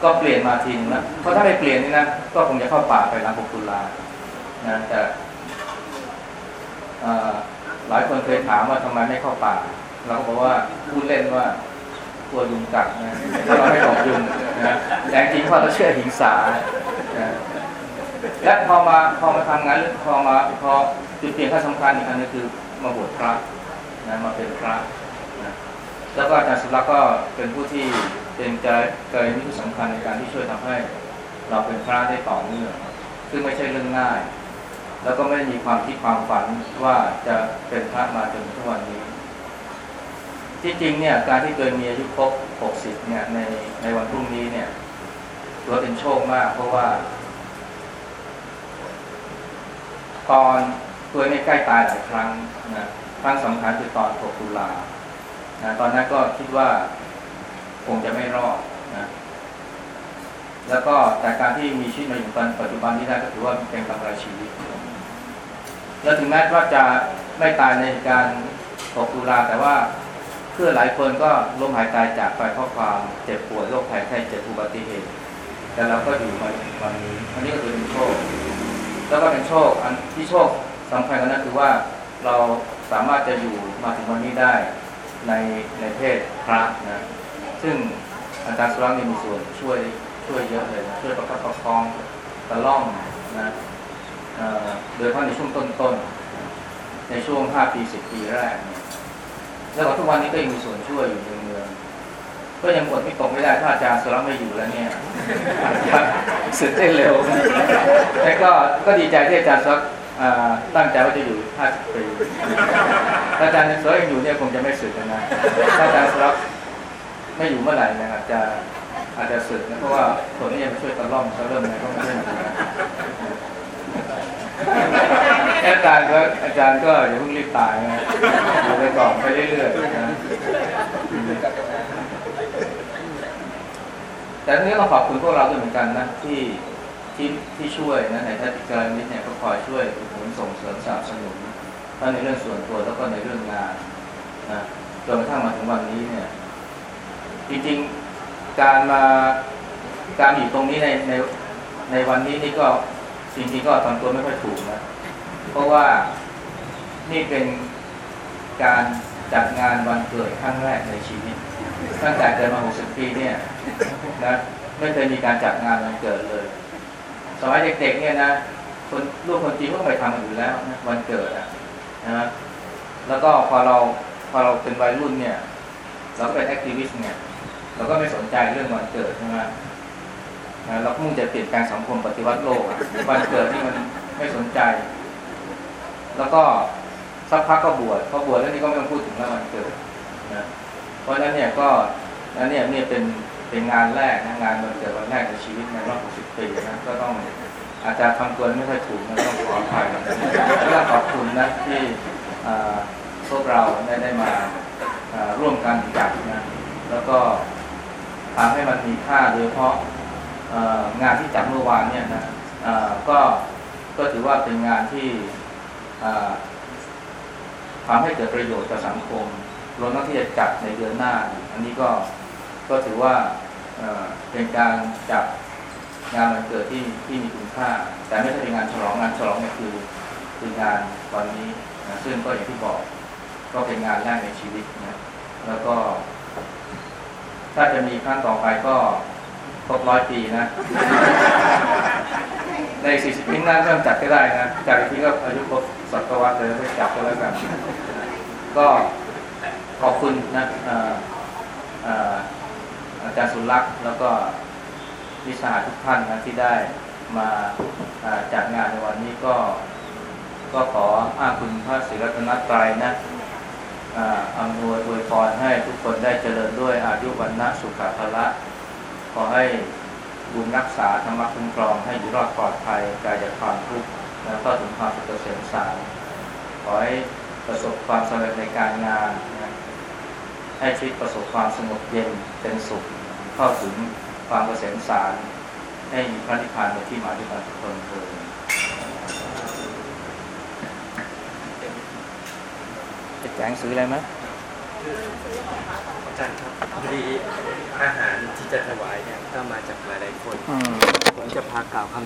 ก็เปลี่ยนมาทีนึงแล้วเพราะถ้าไม่เปลี่ยนนี่นะก็คงจะเข้าป่าไปหลัง6ตุลานะแต่หลายคนเคยถามว่าทำไมไม่เข้าป่า เราก็บอกว่าพูดเล่นว่ากลัวยุงกัดนะถ้าเราไม่บอกยุงนะแต่จริงๆเพราะเราเชื่อหิงสานะและพอมาพอมาทำงานพอมาพอจุดเปลี่ยนขั้นสำคัญอีกอันนึงคือมาบวชพระ นะมาเป็นพระนะแล้วก็อาจารย์สุรักษ์ก็เป็นผู้ที่เป็นใจใจมิตรสำคัญในการที่ช่วยทำให้เราเป็นพระได้ต่อเนื่องซึ่งไม่ใช่เรื่องง่าย แล้วก็ไม่ได้มีความคิดความฝันว่าจะเป็นพระมาจนทุกวันนี้ ที่จริงเนี่ยการที่ตัวเองมีอายุครบ 60 เนี่ยในในวันพรุ่งนี้เนี่ยถือว่าเป็นโชคมาก เพราะว่า ตอนตัวเองใกล้ตายหลายครั้งนะ ครั้งสำคัญคือตอน 6 ตุลานะตอนนั้นก็คิดว่าคงจะไม่รอดนะแล้วก็แต่การที่มีชีวิตมาอยู่ปัจปัจจุบันนี้ได้ก็ถือว่าเป็นกำไรชีวิต แล้วถึงแม้ว่าจะไม่ตายในการตกตุลาแต่ว่าเพื่อหลายคนก็ล้มหายตายจากไปเพราะความเจ็บป่วยโรคภัยไข้เจ็บอุบัติเหตุ แต่เราก็อยู่มาวันนี้อันนี้ก็ถือเป็นโชค แล้วก็เป็นโชค อันที่โชคสำคัญกว่านั้นคือว่าเรา สามารถจะอยู่มาถึงวันนี้ได้ในในเพศพระนะ ซึ่งอาจารย์สุรักษ์นี่มีส่วนช่วยช่วยเยอะเลยนะช่วยประคับประคองตะล่อมนะโดยเฉพาะในช่วงต้นๆ ในช่วง 5 ปี 10 ปีแรกเนี่ยแล้วทุกวันนี้ก็ยังมีส่วนช่วยอยู่ในเมืองก็ยังอดไม่ตกไม่ได้ถ้าอาจารย์สุรักษ์ไม่อยู่แล้วเนี่ยอาจจะสึกได้เร็วแต่ก็ก็ดีใจที่อาจารย์สุรักษ์อ่า ตั้งใจว่าจะอยู่ 50 ปีถ้าอาจารย์สุรักษ์ยังอยู่เนี่ยคงจะไม่สึกนะถ้าอาจารย์สรักษ์ไม่อยู่เมื่อไหร่เนยอาจจะอาจจะสึกนะเพราะว่าคนนี้มาช่วยตะล่อมตะเริ่มอะไรก็ไม่ได้มาอาจารย์ก็อาจารย์ก็อย่าเพิ่งรีบตายนะอยู่ไปก่อนไปเรื่อยๆนะแต่ทีนี้ก็ขอบคุณพวกเราด้วยเหมือนกันนะที่ ที่ที่ช่วยนะในท่านติการนิดเนี่ยก็คอยช่วยอุดหนุนส่งเสริมสนับสนุนทั้งในเรื่องส่วนตัวแล้วก็ในเรื่องงานนะจนกระทั่งมาถึงวันนี้เนี่ยจริงๆการมาการอยู่ตรงนี้ในในในวันนี้นี่ก็จริงๆก็ทำตัวไม่ค่อยถูกนะเพราะว่านี่เป็นการจัดงานวันเกิดครั้งแรกในชีวิตตั้งแต่เกิดมา 60 ปีเนี่ยนะไม่เคยมีการจัดงานวันเกิดเลย สมัยเด็กๆเนี่ยนะคนลูกคนจีนก็ไปทำกันอยู่แล้วนะวันเกิดอะนะแล้วก็พอเราพอเราเป็นวัยรุ่นเนี่ย เราก็เป็นแอคทิวิสต์เนี่ยเราก็ไม่สนใจเรื่องวันเกิดใช่ไหมนะเรามุ่งจะเปลี่ยนแปลงสังคมปฏิวัติโลกอะวันเกิดนี่มันไม่สนใจ แล้วก็สักพักก็บวชพอบวชแล้วนี่ก็ไม่ต้องพูดถึงแล้ววันเกิดนะเพราะฉะนั้นเนี่ยก็นั้นเนี่ยเนี่ยเป็น เป็นงานแรกนะงานวันเกิดวันแรกในชีวิตในรอบ 60 ปีนะก็ต้องอาจจะทำตัวไม่ค่อยถูกนะต้องขออภัยนะแล้วก็ขอบคุณนะที่พวกเราได้ได้มาร่วมกันจัดนะแล้วก็ทำให้มันมีค่าโดยเฉพาะงานที่จัดเมื่อวานเนี่ยนะก็ก็ถือว่าเป็นงานที่ทำให้เกิดประโยชน์กับสังคมรวมทั้งที่จะจัดในเดือนหน้า อันนี้ก็ก็ถือว่า เอ่อเป็นการจัดงานวันเกิดที่ที่มีคุณค่า แต่ไม่ใช่เป็นงานฉลองงานฉลองเนี่ยคือคืองานวันนี้นะซึ่งก็อย่างที่บอก ก็เป็นงานแรกในชีวิตนะแล้วก็ ถ้าจะมีครั้งต่อไปก็ครบร้อยปีนะ ใน40ปีหน้าเริ่มจัดก็ได้นะจัดอีกทีก็อายุครบศตวรรษเลยไปจับก็แล้วกัน ก็ขอบคุณนะเอาจารย์สุรักษ์แล้วก็วิชาทุกท่านนะที่ได้มาจัดงานในวันนี้ก็ก็ขออ้างคุณพระศรีรัตนตรัยนะอำนวยอวยพรให้ทุกคนได้เจริญด้วยอายุวันนะสุขภาละ ขอให้บุญรักษาธรรมะคุ้มครองให้อยู่รอดปลอดภัยกายจากความทุกข์แล้วก็ถึงความสุขเกษมสารขอให้ประสบความสำเร็จในการงานนะ ให้ชีวิตประสบความสงบเย็นเป็นสุข เข้าถึงความเกษมสารให้มีพระนิพพานเป็นที่มาที่การทุกคนเถิดจะแจกหนังสืออะไรไหม
อาจารย์ครับพอดีอาหารที่จะถวายเนี่ยก็มาจากหลายๆคน
อืม
ผมจะพากล่าวคำ